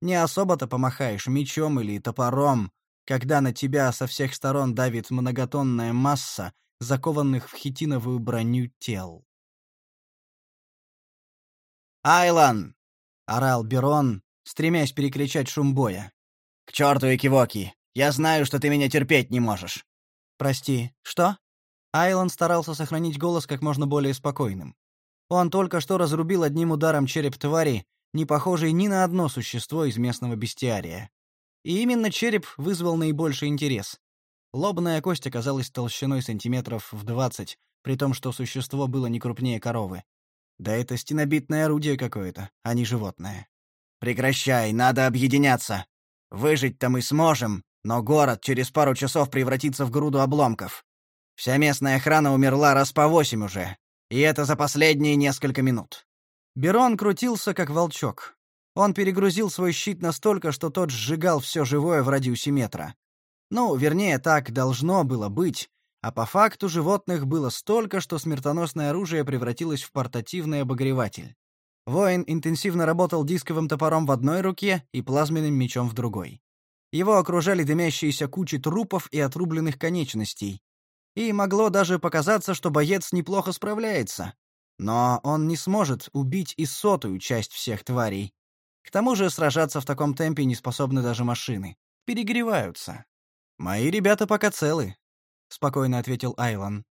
Не особо-то помахаешь мечом или топором, когда на тебя со всех сторон давит многотонная масса закованных в хитиновую броню тел. «Айлан!» — орал Берон, стремясь перекричать шум боя. «К черту Экивоки! Я знаю, что ты меня терпеть не можешь!» «Прости, что?» Айлан старался сохранить голос как можно более спокойным. Он только что разрубил одним ударом череп твари, не похожей ни на одно существо из местного бестиария. И именно череп вызвал наибольший интерес. Лобная кость оказалась толщиной сантиметров в двадцать, при том, что существо было не крупнее коровы. Да это стенобитное орудие какое-то, а не животное. «Прекращай, надо объединяться. Выжить-то мы сможем, но город через пару часов превратится в груду обломков. Вся местная охрана умерла раз по восемь уже, и это за последние несколько минут». Берон крутился, как волчок. Он перегрузил свой щит настолько, что тот сжигал все живое в радиусе метра. Ну, вернее, так должно было быть, а по факту животных было столько, что смертоносное оружие превратилось в портативный обогреватель. Воин интенсивно работал дисковым топором в одной руке и плазменным мечом в другой. Его окружали дымящиеся кучи трупов и отрубленных конечностей. И могло даже показаться, что боец неплохо справляется. Но он не сможет убить и сотую часть всех тварей. К тому же сражаться в таком темпе не способны даже машины. Перегреваются. «Мои ребята пока целы», — спокойно ответил Айлан.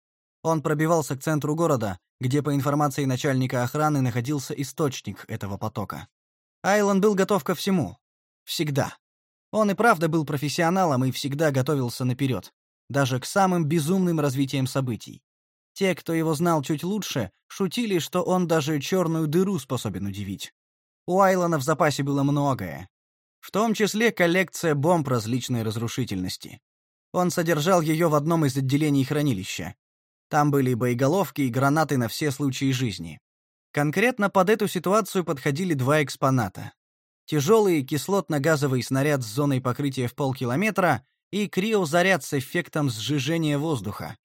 Он пробивался к центру города, где, по информации начальника охраны, находился источник этого потока. Айлан был готов ко всему. Всегда. Он и правда был профессионалом и всегда готовился наперед, даже к самым безумным развитиям событий. Те, кто его знал чуть лучше, шутили, что он даже черную дыру способен удивить. У Айлона в запасе было многое. В том числе коллекция бомб различной разрушительности. Он содержал ее в одном из отделений хранилища. Там были боеголовки и гранаты на все случаи жизни. Конкретно под эту ситуацию подходили два экспоната. Тяжелый кислотно-газовый снаряд с зоной покрытия в полкилометра и криозаряд с эффектом сжижения воздуха.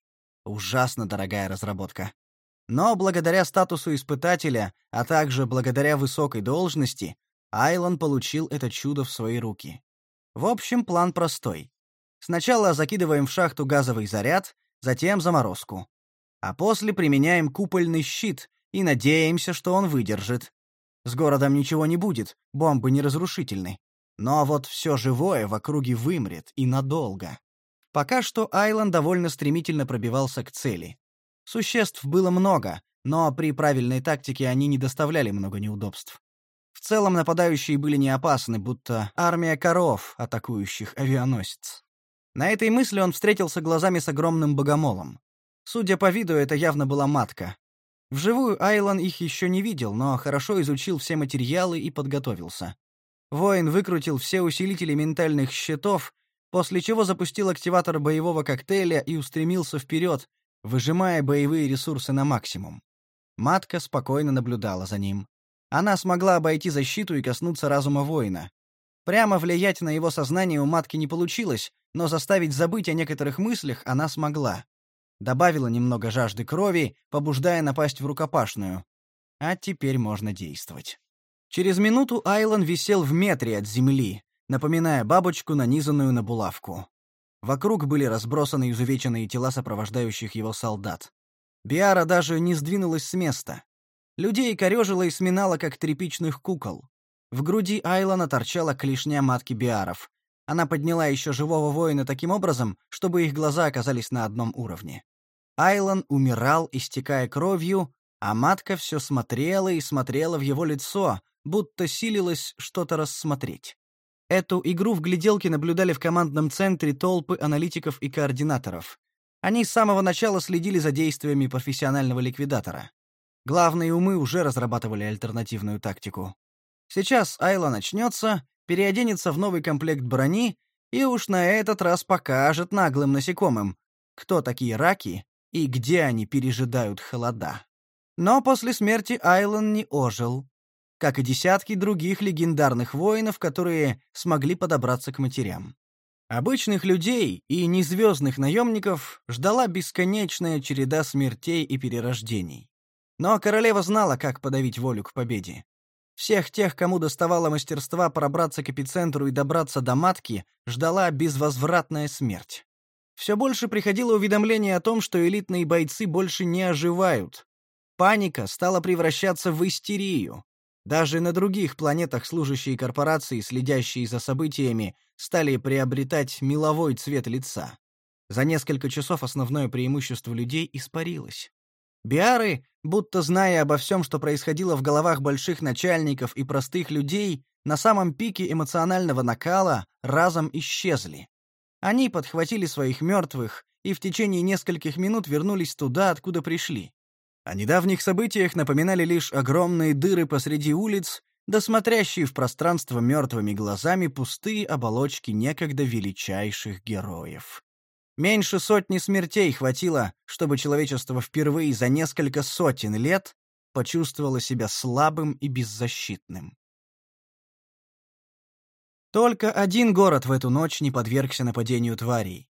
Ужасно дорогая разработка. Но благодаря статусу испытателя, а также благодаря высокой должности, Айлон получил это чудо в свои руки. В общем, план простой. Сначала закидываем в шахту газовый заряд, затем заморозку. А после применяем купольный щит и надеемся, что он выдержит. С городом ничего не будет, бомбы неразрушительны. Но вот все живое в округе вымрет и надолго. Пока что Айлон довольно стремительно пробивался к цели. Существ было много, но при правильной тактике они не доставляли много неудобств. В целом нападающие были не опасны, будто армия коров, атакующих авианосец. На этой мысли он встретился глазами с огромным богомолом. Судя по виду, это явно была матка. Вживую Айлан их еще не видел, но хорошо изучил все материалы и подготовился. Воин выкрутил все усилители ментальных щитов, после чего запустил активатор боевого коктейля и устремился вперед, выжимая боевые ресурсы на максимум. Матка спокойно наблюдала за ним. Она смогла обойти защиту и коснуться разума воина. Прямо влиять на его сознание у матки не получилось, но заставить забыть о некоторых мыслях она смогла. Добавила немного жажды крови, побуждая напасть в рукопашную. А теперь можно действовать. Через минуту Айлон висел в метре от земли, напоминая бабочку, нанизанную на булавку. Вокруг были разбросаны изувеченные тела сопровождающих его солдат. Биара даже не сдвинулась с места. Людей корёжило и сминало, как тряпичных кукол. В груди Айлона торчала клешня матки Биаров. Она подняла еще живого воина таким образом, чтобы их глаза оказались на одном уровне. Айлон умирал, истекая кровью, а матка все смотрела и смотрела в его лицо, будто силилась что-то рассмотреть. Эту игру в гляделки наблюдали в командном центре толпы аналитиков и координаторов. Они с самого начала следили за действиями профессионального ликвидатора. Главные умы уже разрабатывали альтернативную тактику. Сейчас Айла начнется, переоденется в новый комплект брони и уж на этот раз покажет наглым насекомым, кто такие раки и где они пережидают холода. Но после смерти Айлон не ожил как и десятки других легендарных воинов, которые смогли подобраться к матерям. Обычных людей и незвездных наемников ждала бесконечная череда смертей и перерождений. Но королева знала, как подавить волю к победе. Всех тех, кому доставало мастерства пробраться к эпицентру и добраться до матки, ждала безвозвратная смерть. Все больше приходило уведомление о том, что элитные бойцы больше не оживают. Паника стала превращаться в истерию. Даже на других планетах служащие корпорации, следящие за событиями, стали приобретать меловой цвет лица. За несколько часов основное преимущество людей испарилось. Биары, будто зная обо всем, что происходило в головах больших начальников и простых людей, на самом пике эмоционального накала разом исчезли. Они подхватили своих мертвых и в течение нескольких минут вернулись туда, откуда пришли. О недавних событиях напоминали лишь огромные дыры посреди улиц, да смотрящие в пространство мертвыми глазами пустые оболочки некогда величайших героев. Меньше сотни смертей хватило, чтобы человечество впервые за несколько сотен лет почувствовало себя слабым и беззащитным. Только один город в эту ночь не подвергся нападению тварей.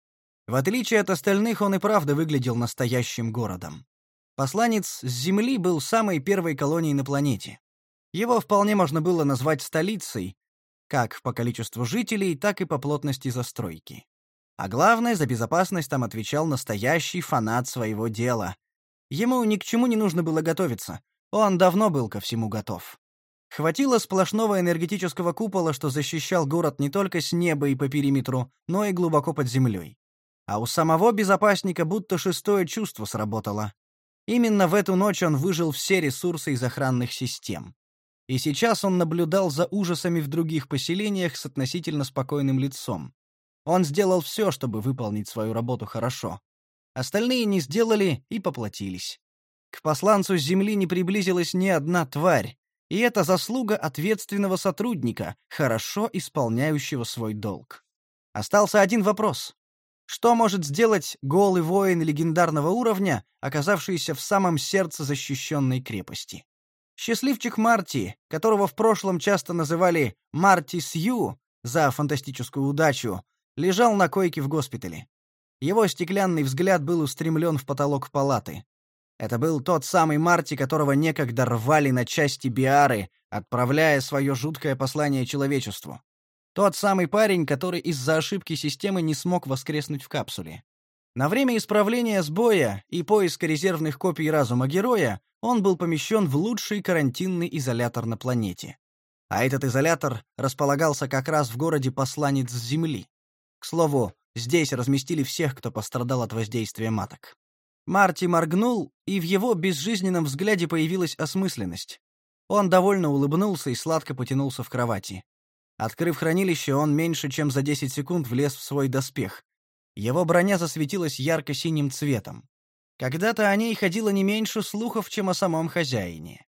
В отличие от остальных, он и правда выглядел настоящим городом. Посланец с Земли был самой первой колонией на планете. Его вполне можно было назвать столицей, как по количеству жителей, так и по плотности застройки. А главное, за безопасность там отвечал настоящий фанат своего дела. Ему ни к чему не нужно было готовиться. Он давно был ко всему готов. Хватило сплошного энергетического купола, что защищал город не только с неба и по периметру, но и глубоко под землей. А у самого безопасника будто шестое чувство сработало. Именно в эту ночь он выжил все ресурсы из охранных систем. И сейчас он наблюдал за ужасами в других поселениях с относительно спокойным лицом. Он сделал все, чтобы выполнить свою работу хорошо. Остальные не сделали и поплатились. К посланцу с земли не приблизилась ни одна тварь, и это заслуга ответственного сотрудника, хорошо исполняющего свой долг. Остался один вопрос. Что может сделать голый воин легендарного уровня, оказавшийся в самом сердце защищенной крепости? Счастливчик Марти, которого в прошлом часто называли Марти Сью за фантастическую удачу, лежал на койке в госпитале. Его стеклянный взгляд был устремлен в потолок палаты. Это был тот самый Марти, которого некогда рвали на части биары, отправляя свое жуткое послание человечеству. Тот самый парень, который из-за ошибки системы не смог воскреснуть в капсуле. На время исправления сбоя и поиска резервных копий разума героя он был помещен в лучший карантинный изолятор на планете. А этот изолятор располагался как раз в городе Посланец Земли. К слову, здесь разместили всех, кто пострадал от воздействия маток. Марти моргнул, и в его безжизненном взгляде появилась осмысленность. Он довольно улыбнулся и сладко потянулся в кровати. Открыв хранилище, он меньше чем за 10 секунд влез в свой доспех. Его броня засветилась ярко-синим цветом. Когда-то о ней ходило не меньше слухов, чем о самом хозяине.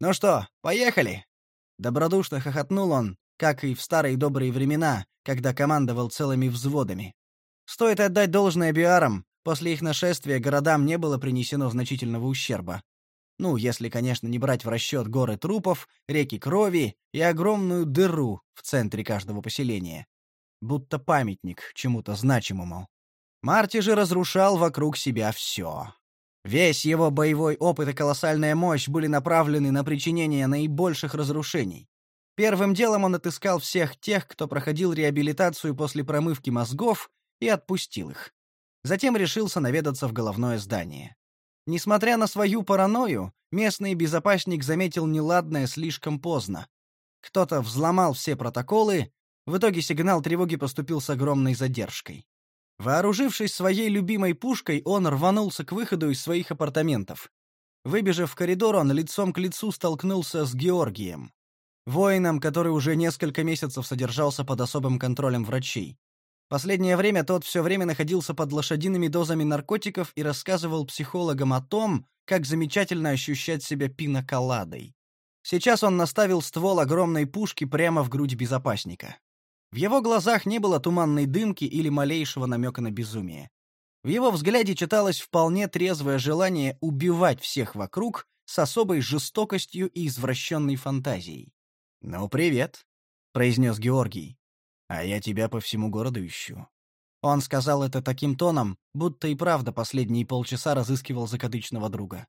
«Ну что, поехали?» Добродушно хохотнул он, как и в старые добрые времена, когда командовал целыми взводами. Стоит отдать должное биарам, после их нашествия городам не было принесено значительного ущерба. Ну, если, конечно, не брать в расчет горы трупов, реки крови и огромную дыру в центре каждого поселения. Будто памятник чему-то значимому. Марти же разрушал вокруг себя все. Весь его боевой опыт и колоссальная мощь были направлены на причинение наибольших разрушений. Первым делом он отыскал всех тех, кто проходил реабилитацию после промывки мозгов, и отпустил их. Затем решился наведаться в головное здание. Несмотря на свою паранойю, местный безопасник заметил неладное слишком поздно. Кто-то взломал все протоколы, в итоге сигнал тревоги поступил с огромной задержкой. Вооружившись своей любимой пушкой, он рванулся к выходу из своих апартаментов. Выбежав в коридор, он лицом к лицу столкнулся с Георгием, воином, который уже несколько месяцев содержался под особым контролем врачей. Последнее время тот все время находился под лошадиными дозами наркотиков и рассказывал психологам о том, как замечательно ощущать себя пиноколадой. Сейчас он наставил ствол огромной пушки прямо в грудь безопасника. В его глазах не было туманной дымки или малейшего намека на безумие. В его взгляде читалось вполне трезвое желание убивать всех вокруг с особой жестокостью и извращенной фантазией. «Ну, привет», — произнес Георгий. А я тебя по всему городу ищу. Он сказал это таким тоном, будто и правда последние полчаса разыскивал закадычного друга.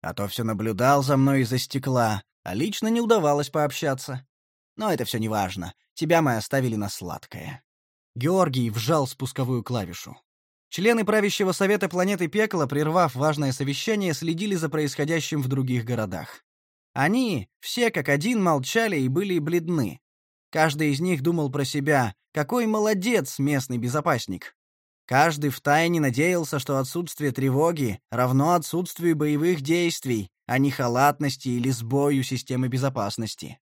А то все наблюдал за мной из-за стекла, а лично не удавалось пообщаться. Но это все неважно. Тебя мы оставили на сладкое. Георгий вжал спусковую клавишу. Члены правящего совета планеты Пекла, прервав важное совещание, следили за происходящим в других городах. Они все как один молчали и были бледны. Каждый из них думал про себя, какой молодец местный безопасник. Каждый втайне надеялся, что отсутствие тревоги равно отсутствию боевых действий, а не халатности или сбою системы безопасности.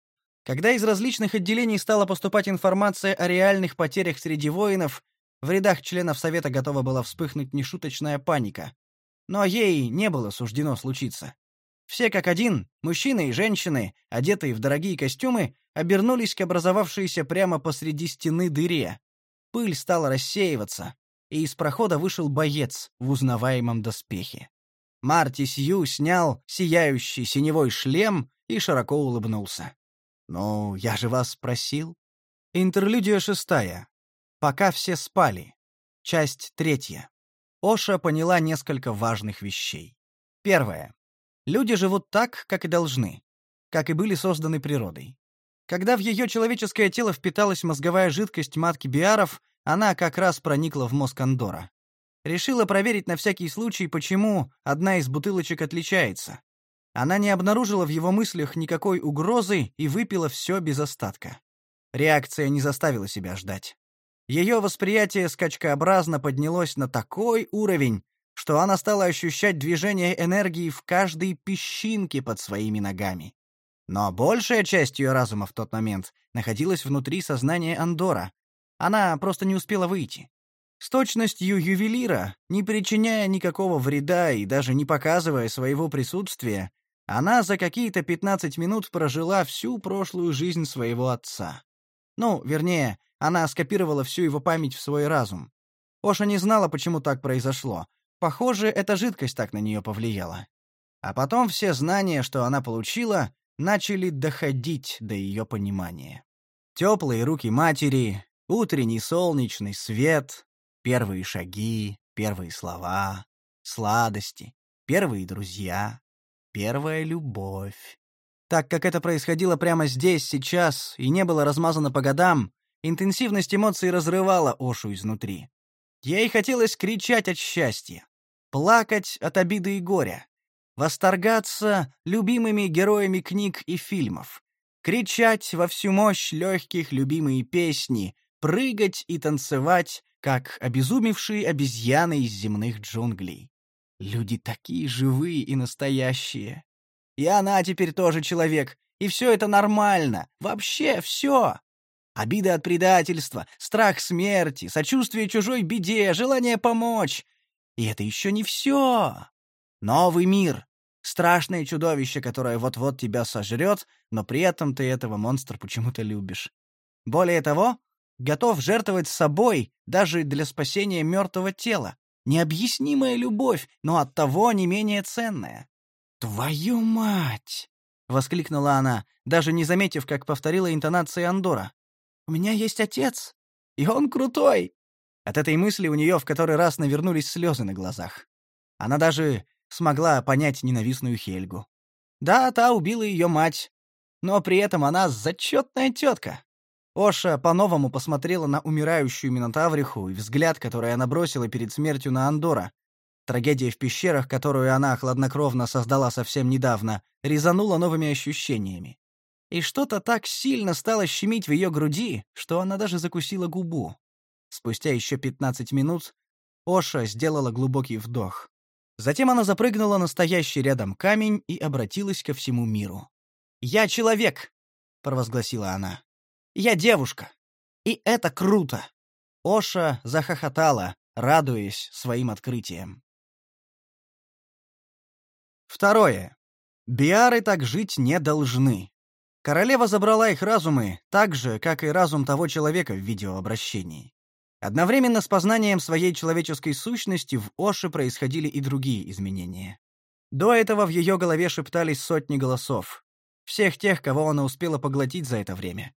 Когда из различных отделений стала поступать информация о реальных потерях среди воинов, в рядах членов совета готова была вспыхнуть нешуточная паника. Но ей не было суждено случиться. Все как один, мужчины и женщины, одетые в дорогие костюмы, обернулись к образовавшейся прямо посреди стены дыре. Пыль стала рассеиваться, и из прохода вышел боец в узнаваемом доспехе. Марти Сью снял сияющий синевой шлем и широко улыбнулся. «Ну, я же вас спросил». Интерлюдия шестая. Пока все спали. Часть третья. Оша поняла несколько важных вещей. Первое. Люди живут так, как и должны, как и были созданы природой. Когда в ее человеческое тело впиталась мозговая жидкость матки Биаров, она как раз проникла в мозг Андора. Решила проверить на всякий случай, почему одна из бутылочек отличается. Она не обнаружила в его мыслях никакой угрозы и выпила все без остатка. Реакция не заставила себя ждать. Ее восприятие скачкообразно поднялось на такой уровень, что она стала ощущать движение энергии в каждой песчинке под своими ногами. Но большая часть ее разума в тот момент находилась внутри сознания Андора. Она просто не успела выйти. С точностью ювелира, не причиняя никакого вреда и даже не показывая своего присутствия, она за какие-то 15 минут прожила всю прошлую жизнь своего отца. Ну, вернее, она скопировала всю его память в свой разум. Оша не знала, почему так произошло, Похоже, эта жидкость так на нее повлияла. А потом все знания, что она получила, начали доходить до ее понимания. Теплые руки матери, утренний солнечный свет, первые шаги, первые слова, сладости, первые друзья, первая любовь. Так как это происходило прямо здесь, сейчас, и не было размазано по годам, интенсивность эмоций разрывала Ошу изнутри. Ей хотелось кричать от счастья плакать от обиды и горя, восторгаться любимыми героями книг и фильмов, кричать во всю мощь легких любимые песни, прыгать и танцевать, как обезумевшие обезьяны из земных джунглей. Люди такие живые и настоящие. И она теперь тоже человек, и все это нормально, вообще все. Обида от предательства, страх смерти, сочувствие чужой беде, желание помочь и это еще не все. Новый мир. Страшное чудовище, которое вот-вот тебя сожрет, но при этом ты этого монстра почему-то любишь. Более того, готов жертвовать собой даже для спасения мертвого тела. Необъяснимая любовь, но оттого не менее ценная. «Твою мать!» — воскликнула она, даже не заметив, как повторила интонации Андора. «У меня есть отец, и он крутой!» От этой мысли у нее в который раз навернулись слезы на глазах. Она даже смогла понять ненавистную Хельгу. Да, та убила ее мать, но при этом она зачетная тетка. Оша по-новому посмотрела на умирающую Минотавриху, и взгляд, который она бросила перед смертью на Андора, трагедия в пещерах, которую она хладнокровно создала совсем недавно, резанула новыми ощущениями. И что-то так сильно стало щемить в ее груди, что она даже закусила губу. Спустя еще 15 минут Оша сделала глубокий вдох. Затем она запрыгнула на стоящий рядом камень и обратилась ко всему миру. «Я человек!» — провозгласила она. «Я девушка! И это круто!» Оша захохотала, радуясь своим открытиям. Второе. Биары так жить не должны. Королева забрала их разумы, так же, как и разум того человека в видеообращении. Одновременно с познанием своей человеческой сущности в Оше происходили и другие изменения. До этого в ее голове шептались сотни голосов. Всех тех, кого она успела поглотить за это время.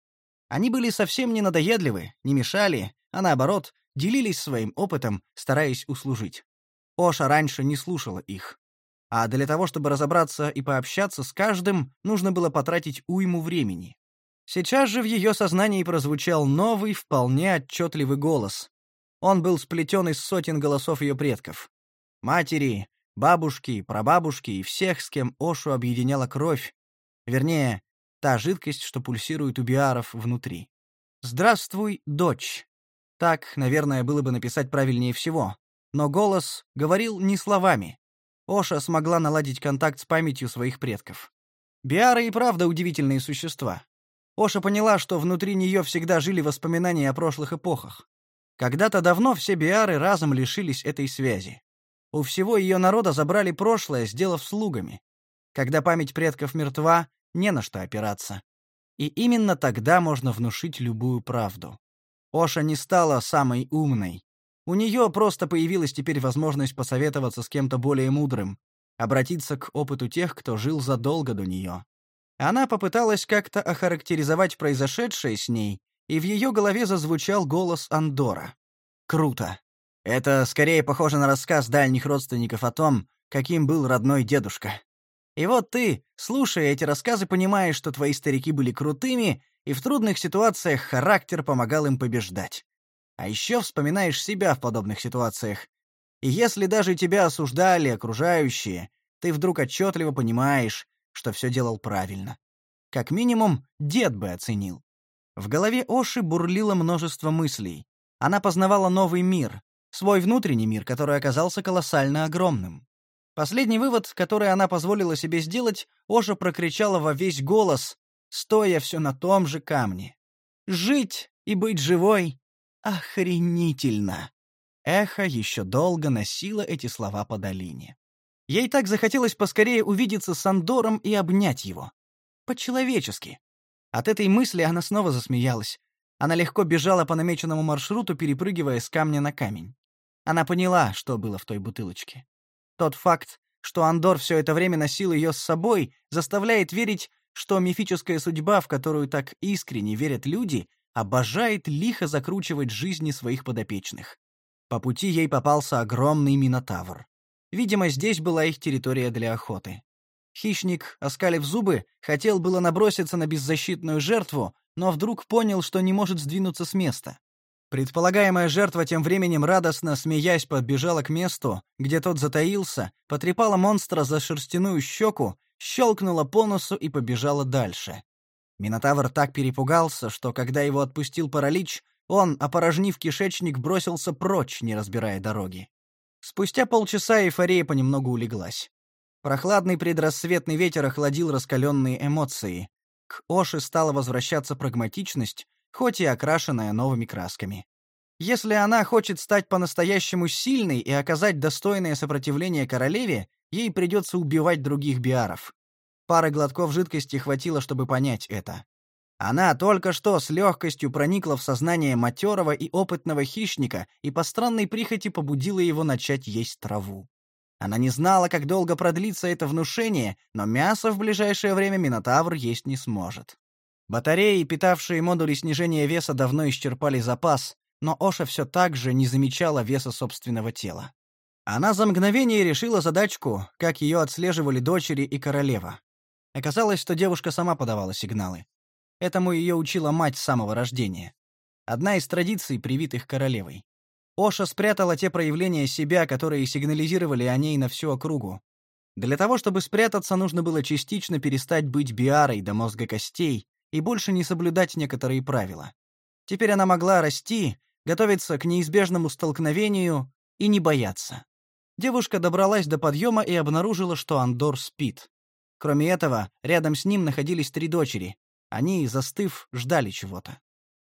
Они были совсем не надоедливы, не мешали, а наоборот, делились своим опытом, стараясь услужить. Оша раньше не слушала их. А для того, чтобы разобраться и пообщаться с каждым, нужно было потратить уйму времени. Сейчас же в ее сознании прозвучал новый, вполне отчетливый голос. Он был сплетен из сотен голосов ее предков. Матери, бабушки, прабабушки и всех, с кем Ошу объединяла кровь. Вернее, та жидкость, что пульсирует у биаров внутри. «Здравствуй, дочь». Так, наверное, было бы написать правильнее всего. Но голос говорил не словами. Оша смогла наладить контакт с памятью своих предков. Биары и правда удивительные существа. Оша поняла, что внутри нее всегда жили воспоминания о прошлых эпохах. Когда-то давно все биары разом лишились этой связи. У всего ее народа забрали прошлое, сделав слугами. Когда память предков мертва, не на что опираться. И именно тогда можно внушить любую правду. Оша не стала самой умной. У нее просто появилась теперь возможность посоветоваться с кем-то более мудрым, обратиться к опыту тех, кто жил задолго до нее. Она попыталась как-то охарактеризовать произошедшее с ней, и в ее голове зазвучал голос Андора. «Круто. Это скорее похоже на рассказ дальних родственников о том, каким был родной дедушка. И вот ты, слушая эти рассказы, понимаешь, что твои старики были крутыми, и в трудных ситуациях характер помогал им побеждать. А еще вспоминаешь себя в подобных ситуациях. И если даже тебя осуждали окружающие, ты вдруг отчетливо понимаешь, что все делал правильно. Как минимум, дед бы оценил. В голове Оши бурлило множество мыслей. Она познавала новый мир, свой внутренний мир, который оказался колоссально огромным. Последний вывод, который она позволила себе сделать, Оша прокричала во весь голос, стоя все на том же камне. «Жить и быть живой охренительно!» Эхо еще долго носило эти слова по долине. Ей так захотелось поскорее увидеться с Андором и обнять его. По-человечески. От этой мысли она снова засмеялась. Она легко бежала по намеченному маршруту, перепрыгивая с камня на камень. Она поняла, что было в той бутылочке. Тот факт, что Андор все это время носил ее с собой, заставляет верить, что мифическая судьба, в которую так искренне верят люди, обожает лихо закручивать жизни своих подопечных. По пути ей попался огромный минотавр. Видимо, здесь была их территория для охоты. Хищник, оскалив зубы, хотел было наброситься на беззащитную жертву, но вдруг понял, что не может сдвинуться с места. Предполагаемая жертва тем временем радостно, смеясь, подбежала к месту, где тот затаился, потрепала монстра за шерстяную щеку, щелкнула по носу и побежала дальше. Минотавр так перепугался, что когда его отпустил паралич, он, опорожнив кишечник, бросился прочь, не разбирая дороги. Спустя полчаса эйфория понемногу улеглась. Прохладный предрассветный ветер охладил раскаленные эмоции. К Оше стала возвращаться прагматичность, хоть и окрашенная новыми красками. Если она хочет стать по-настоящему сильной и оказать достойное сопротивление королеве, ей придется убивать других биаров. Пары глотков жидкости хватило, чтобы понять это. Она только что с легкостью проникла в сознание матерого и опытного хищника и по странной прихоти побудила его начать есть траву. Она не знала, как долго продлится это внушение, но мясо в ближайшее время Минотавр есть не сможет. Батареи, питавшие модули снижения веса, давно исчерпали запас, но Оша все так же не замечала веса собственного тела. Она за мгновение решила задачку, как ее отслеживали дочери и королева. Оказалось, что девушка сама подавала сигналы. Этому ее учила мать с самого рождения. Одна из традиций, привитых королевой. Оша спрятала те проявления себя, которые сигнализировали о ней на всю округу. Для того, чтобы спрятаться, нужно было частично перестать быть биарой до мозга костей и больше не соблюдать некоторые правила. Теперь она могла расти, готовиться к неизбежному столкновению и не бояться. Девушка добралась до подъема и обнаружила, что Андор спит. Кроме этого, рядом с ним находились три дочери. Они, застыв, ждали чего-то.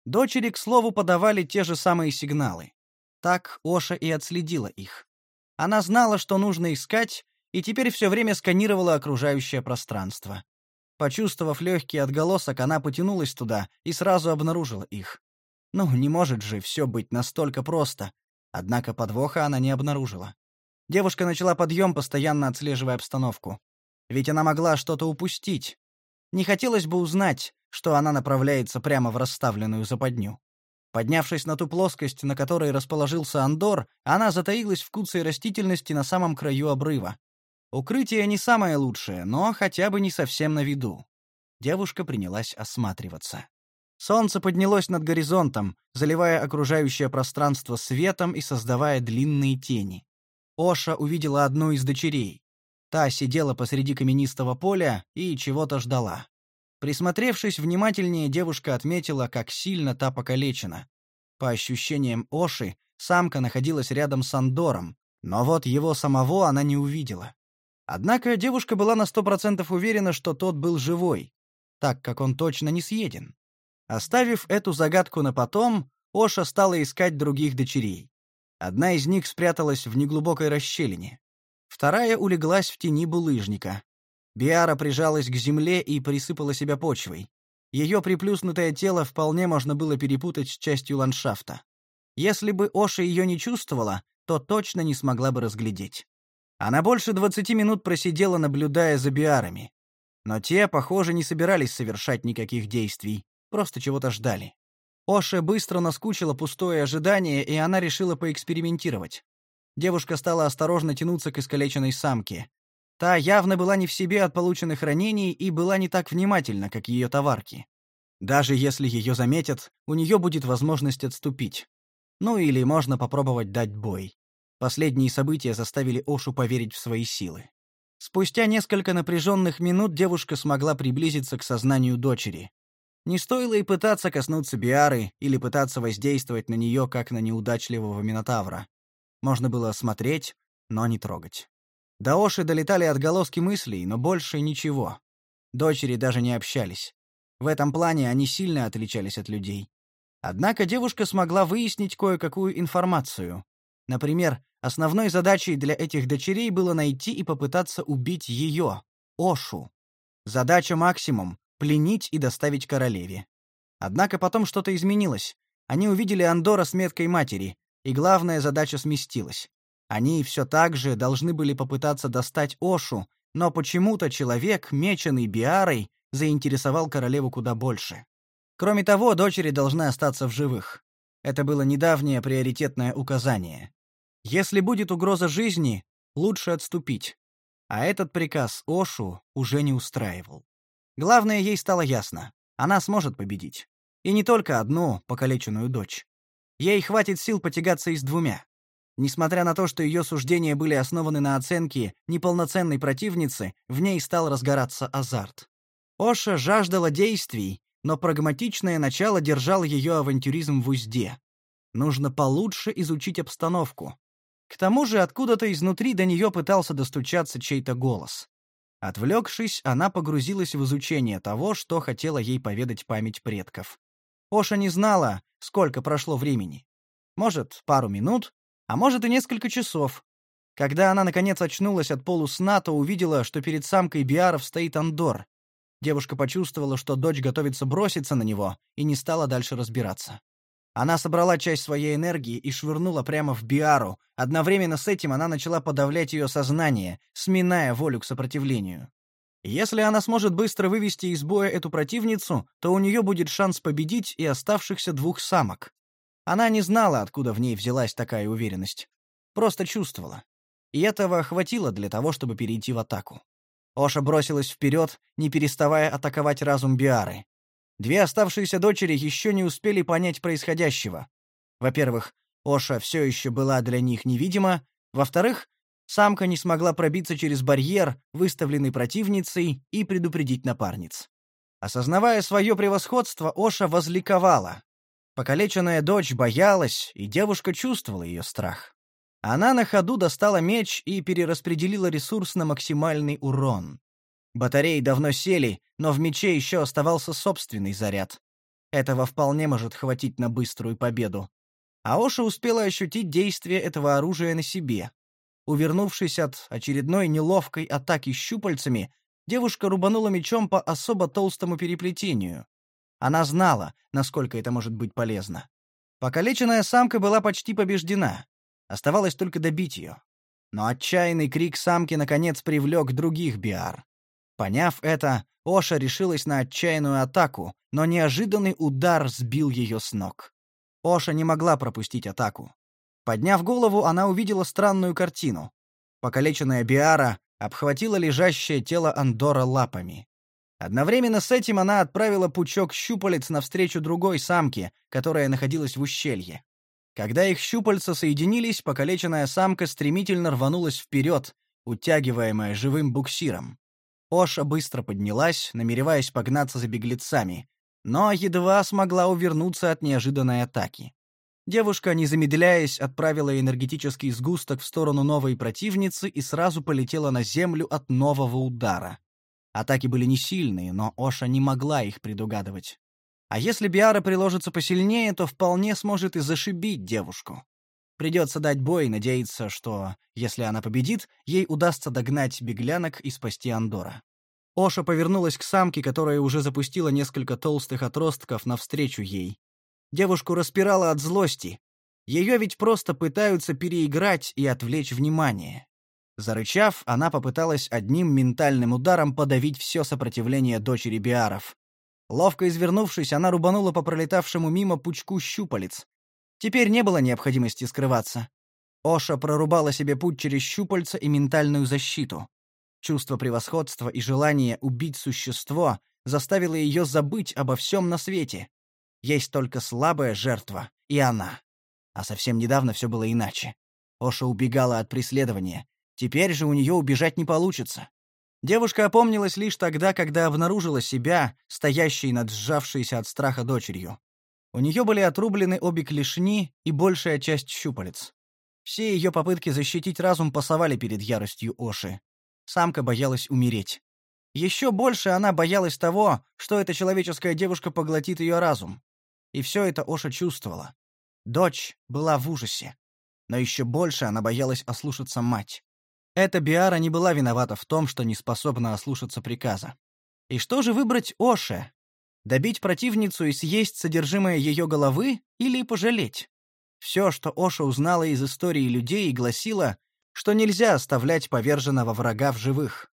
Дочери, к слову, подавали те же самые сигналы. Так Оша и отследила их. Она знала, что нужно искать, и теперь все время сканировала окружающее пространство. Почувствовав легкий отголосок, она потянулась туда и сразу обнаружила их. Ну, не может же все быть настолько просто. Однако подвоха она не обнаружила. Девушка начала подъем, постоянно отслеживая обстановку. Ведь она могла что-то упустить. Не хотелось бы узнать, что она направляется прямо в расставленную западню. Поднявшись на ту плоскость, на которой расположился Андор, она затаилась в куцей растительности на самом краю обрыва. Укрытие не самое лучшее, но хотя бы не совсем на виду. Девушка принялась осматриваться. Солнце поднялось над горизонтом, заливая окружающее пространство светом и создавая длинные тени. Оша увидела одну из дочерей. Та сидела посреди каменистого поля и чего-то ждала. Присмотревшись внимательнее, девушка отметила, как сильно та покалечена. По ощущениям Оши, самка находилась рядом с Андором, но вот его самого она не увидела. Однако девушка была на сто процентов уверена, что тот был живой, так как он точно не съеден. Оставив эту загадку на потом, Оша стала искать других дочерей. Одна из них спряталась в неглубокой расщелине. Вторая улеглась в тени булыжника. Биара прижалась к земле и присыпала себя почвой. Ее приплюснутое тело вполне можно было перепутать с частью ландшафта. Если бы Оша ее не чувствовала, то точно не смогла бы разглядеть. Она больше двадцати минут просидела, наблюдая за биарами. Но те, похоже, не собирались совершать никаких действий, просто чего-то ждали. Оше быстро наскучило пустое ожидание, и она решила поэкспериментировать. Девушка стала осторожно тянуться к искалеченной самке. Та явно была не в себе от полученных ранений и была не так внимательна, как ее товарки. Даже если ее заметят, у нее будет возможность отступить. Ну или можно попробовать дать бой. Последние события заставили Ошу поверить в свои силы. Спустя несколько напряженных минут девушка смогла приблизиться к сознанию дочери. Не стоило и пытаться коснуться Биары или пытаться воздействовать на нее, как на неудачливого Минотавра. Можно было смотреть, но не трогать. До Оши долетали отголоски мыслей, но больше ничего. Дочери даже не общались. В этом плане они сильно отличались от людей. Однако девушка смогла выяснить кое-какую информацию. Например, основной задачей для этих дочерей было найти и попытаться убить ее, Ошу. Задача максимум — пленить и доставить королеве. Однако потом что-то изменилось. Они увидели Андора с меткой матери, и главная задача сместилась. Они все так же должны были попытаться достать Ошу, но почему-то человек, меченный Биарой, заинтересовал королеву куда больше. Кроме того, дочери должны остаться в живых. Это было недавнее приоритетное указание. Если будет угроза жизни, лучше отступить. А этот приказ Ошу уже не устраивал. Главное, ей стало ясно. Она сможет победить. И не только одну покалеченную дочь. Ей хватит сил потягаться и с двумя. Несмотря на то, что ее суждения были основаны на оценке неполноценной противницы, в ней стал разгораться азарт. Оша жаждала действий, но прагматичное начало держало ее авантюризм в узде. Нужно получше изучить обстановку. К тому же откуда-то изнутри до нее пытался достучаться чей-то голос. Отвлекшись, она погрузилась в изучение того, что хотела ей поведать память предков. Оша не знала, сколько прошло времени. Может, пару минут, а может и несколько часов. Когда она, наконец, очнулась от полусна, то увидела, что перед самкой Биаров стоит Андор. Девушка почувствовала, что дочь готовится броситься на него, и не стала дальше разбираться. Она собрала часть своей энергии и швырнула прямо в Биару. Одновременно с этим она начала подавлять ее сознание, сминая волю к сопротивлению. Если она сможет быстро вывести из боя эту противницу, то у нее будет шанс победить и оставшихся двух самок. Она не знала, откуда в ней взялась такая уверенность. Просто чувствовала. И этого хватило для того, чтобы перейти в атаку. Оша бросилась вперед, не переставая атаковать разум Биары. Две оставшиеся дочери еще не успели понять происходящего. Во-первых, Оша все еще была для них невидима. Во-вторых, самка не смогла пробиться через барьер, выставленный противницей, и предупредить напарниц. Осознавая свое превосходство, Оша возликовала. Покалеченная дочь боялась, и девушка чувствовала ее страх. Она на ходу достала меч и перераспределила ресурс на максимальный урон. Батареи давно сели, но в мече еще оставался собственный заряд. Этого вполне может хватить на быструю победу. Аоша успела ощутить действие этого оружия на себе. Увернувшись от очередной неловкой атаки щупальцами, девушка рубанула мечом по особо толстому переплетению. Она знала, насколько это может быть полезно. Покалеченная самка была почти побеждена. Оставалось только добить ее. Но отчаянный крик самки наконец привлек других биар. Поняв это, Оша решилась на отчаянную атаку, но неожиданный удар сбил ее с ног. Оша не могла пропустить атаку. Подняв голову, она увидела странную картину. Покалеченная Биара обхватила лежащее тело Андора лапами. Одновременно с этим она отправила пучок щупалец навстречу другой самке, которая находилась в ущелье. Когда их щупальца соединились, покалеченная самка стремительно рванулась вперед, утягиваемая живым буксиром. Оша быстро поднялась, намереваясь погнаться за беглецами, но едва смогла увернуться от неожиданной атаки. Девушка, не замедляясь, отправила энергетический сгусток в сторону новой противницы и сразу полетела на землю от нового удара. Атаки были не сильные, но Оша не могла их предугадывать. А если Биара приложится посильнее, то вполне сможет и зашибить девушку. Придется дать бой и надеяться, что, если она победит, ей удастся догнать беглянок и спасти Андора. Оша повернулась к самке, которая уже запустила несколько толстых отростков навстречу ей. Девушку распирала от злости. Ее ведь просто пытаются переиграть и отвлечь внимание. Зарычав, она попыталась одним ментальным ударом подавить все сопротивление дочери Биаров. Ловко извернувшись, она рубанула по пролетавшему мимо пучку щупалец. Теперь не было необходимости скрываться. Оша прорубала себе путь через щупальца и ментальную защиту. Чувство превосходства и желание убить существо заставило ее забыть обо всем на свете. Есть только слабая жертва, и она. А совсем недавно все было иначе. Оша убегала от преследования, Теперь же у нее убежать не получится. Девушка опомнилась лишь тогда, когда обнаружила себя, стоящей над сжавшейся от страха дочерью. У нее были отрублены обе клешни и большая часть щупалец. Все ее попытки защитить разум пасовали перед яростью Оши. Самка боялась умереть. Еще больше она боялась того, что эта человеческая девушка поглотит ее разум. И все это Оша чувствовала. Дочь была в ужасе. Но еще больше она боялась ослушаться мать. Эта Биара не была виновата в том, что не способна ослушаться приказа. И что же выбрать Оше? Добить противницу и съесть содержимое ее головы или пожалеть? Все, что Оша узнала из истории людей, гласило, что нельзя оставлять поверженного врага в живых.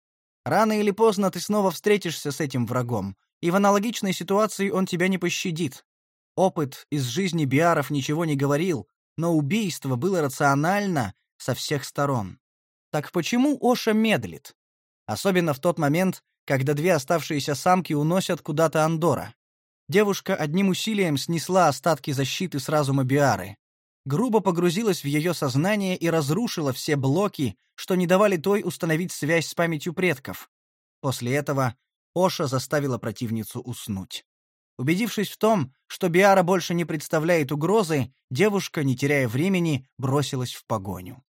Рано или поздно ты снова встретишься с этим врагом, и в аналогичной ситуации он тебя не пощадит. Опыт из жизни биаров ничего не говорил, но убийство было рационально со всех сторон. Так почему Оша медлит? Особенно в тот момент, когда две оставшиеся самки уносят куда-то Андора. Девушка одним усилием снесла остатки защиты с разума Биары. Грубо погрузилась в ее сознание и разрушила все блоки, что не давали той установить связь с памятью предков. После этого Оша заставила противницу уснуть. Убедившись в том, что Биара больше не представляет угрозы, девушка, не теряя времени, бросилась в погоню.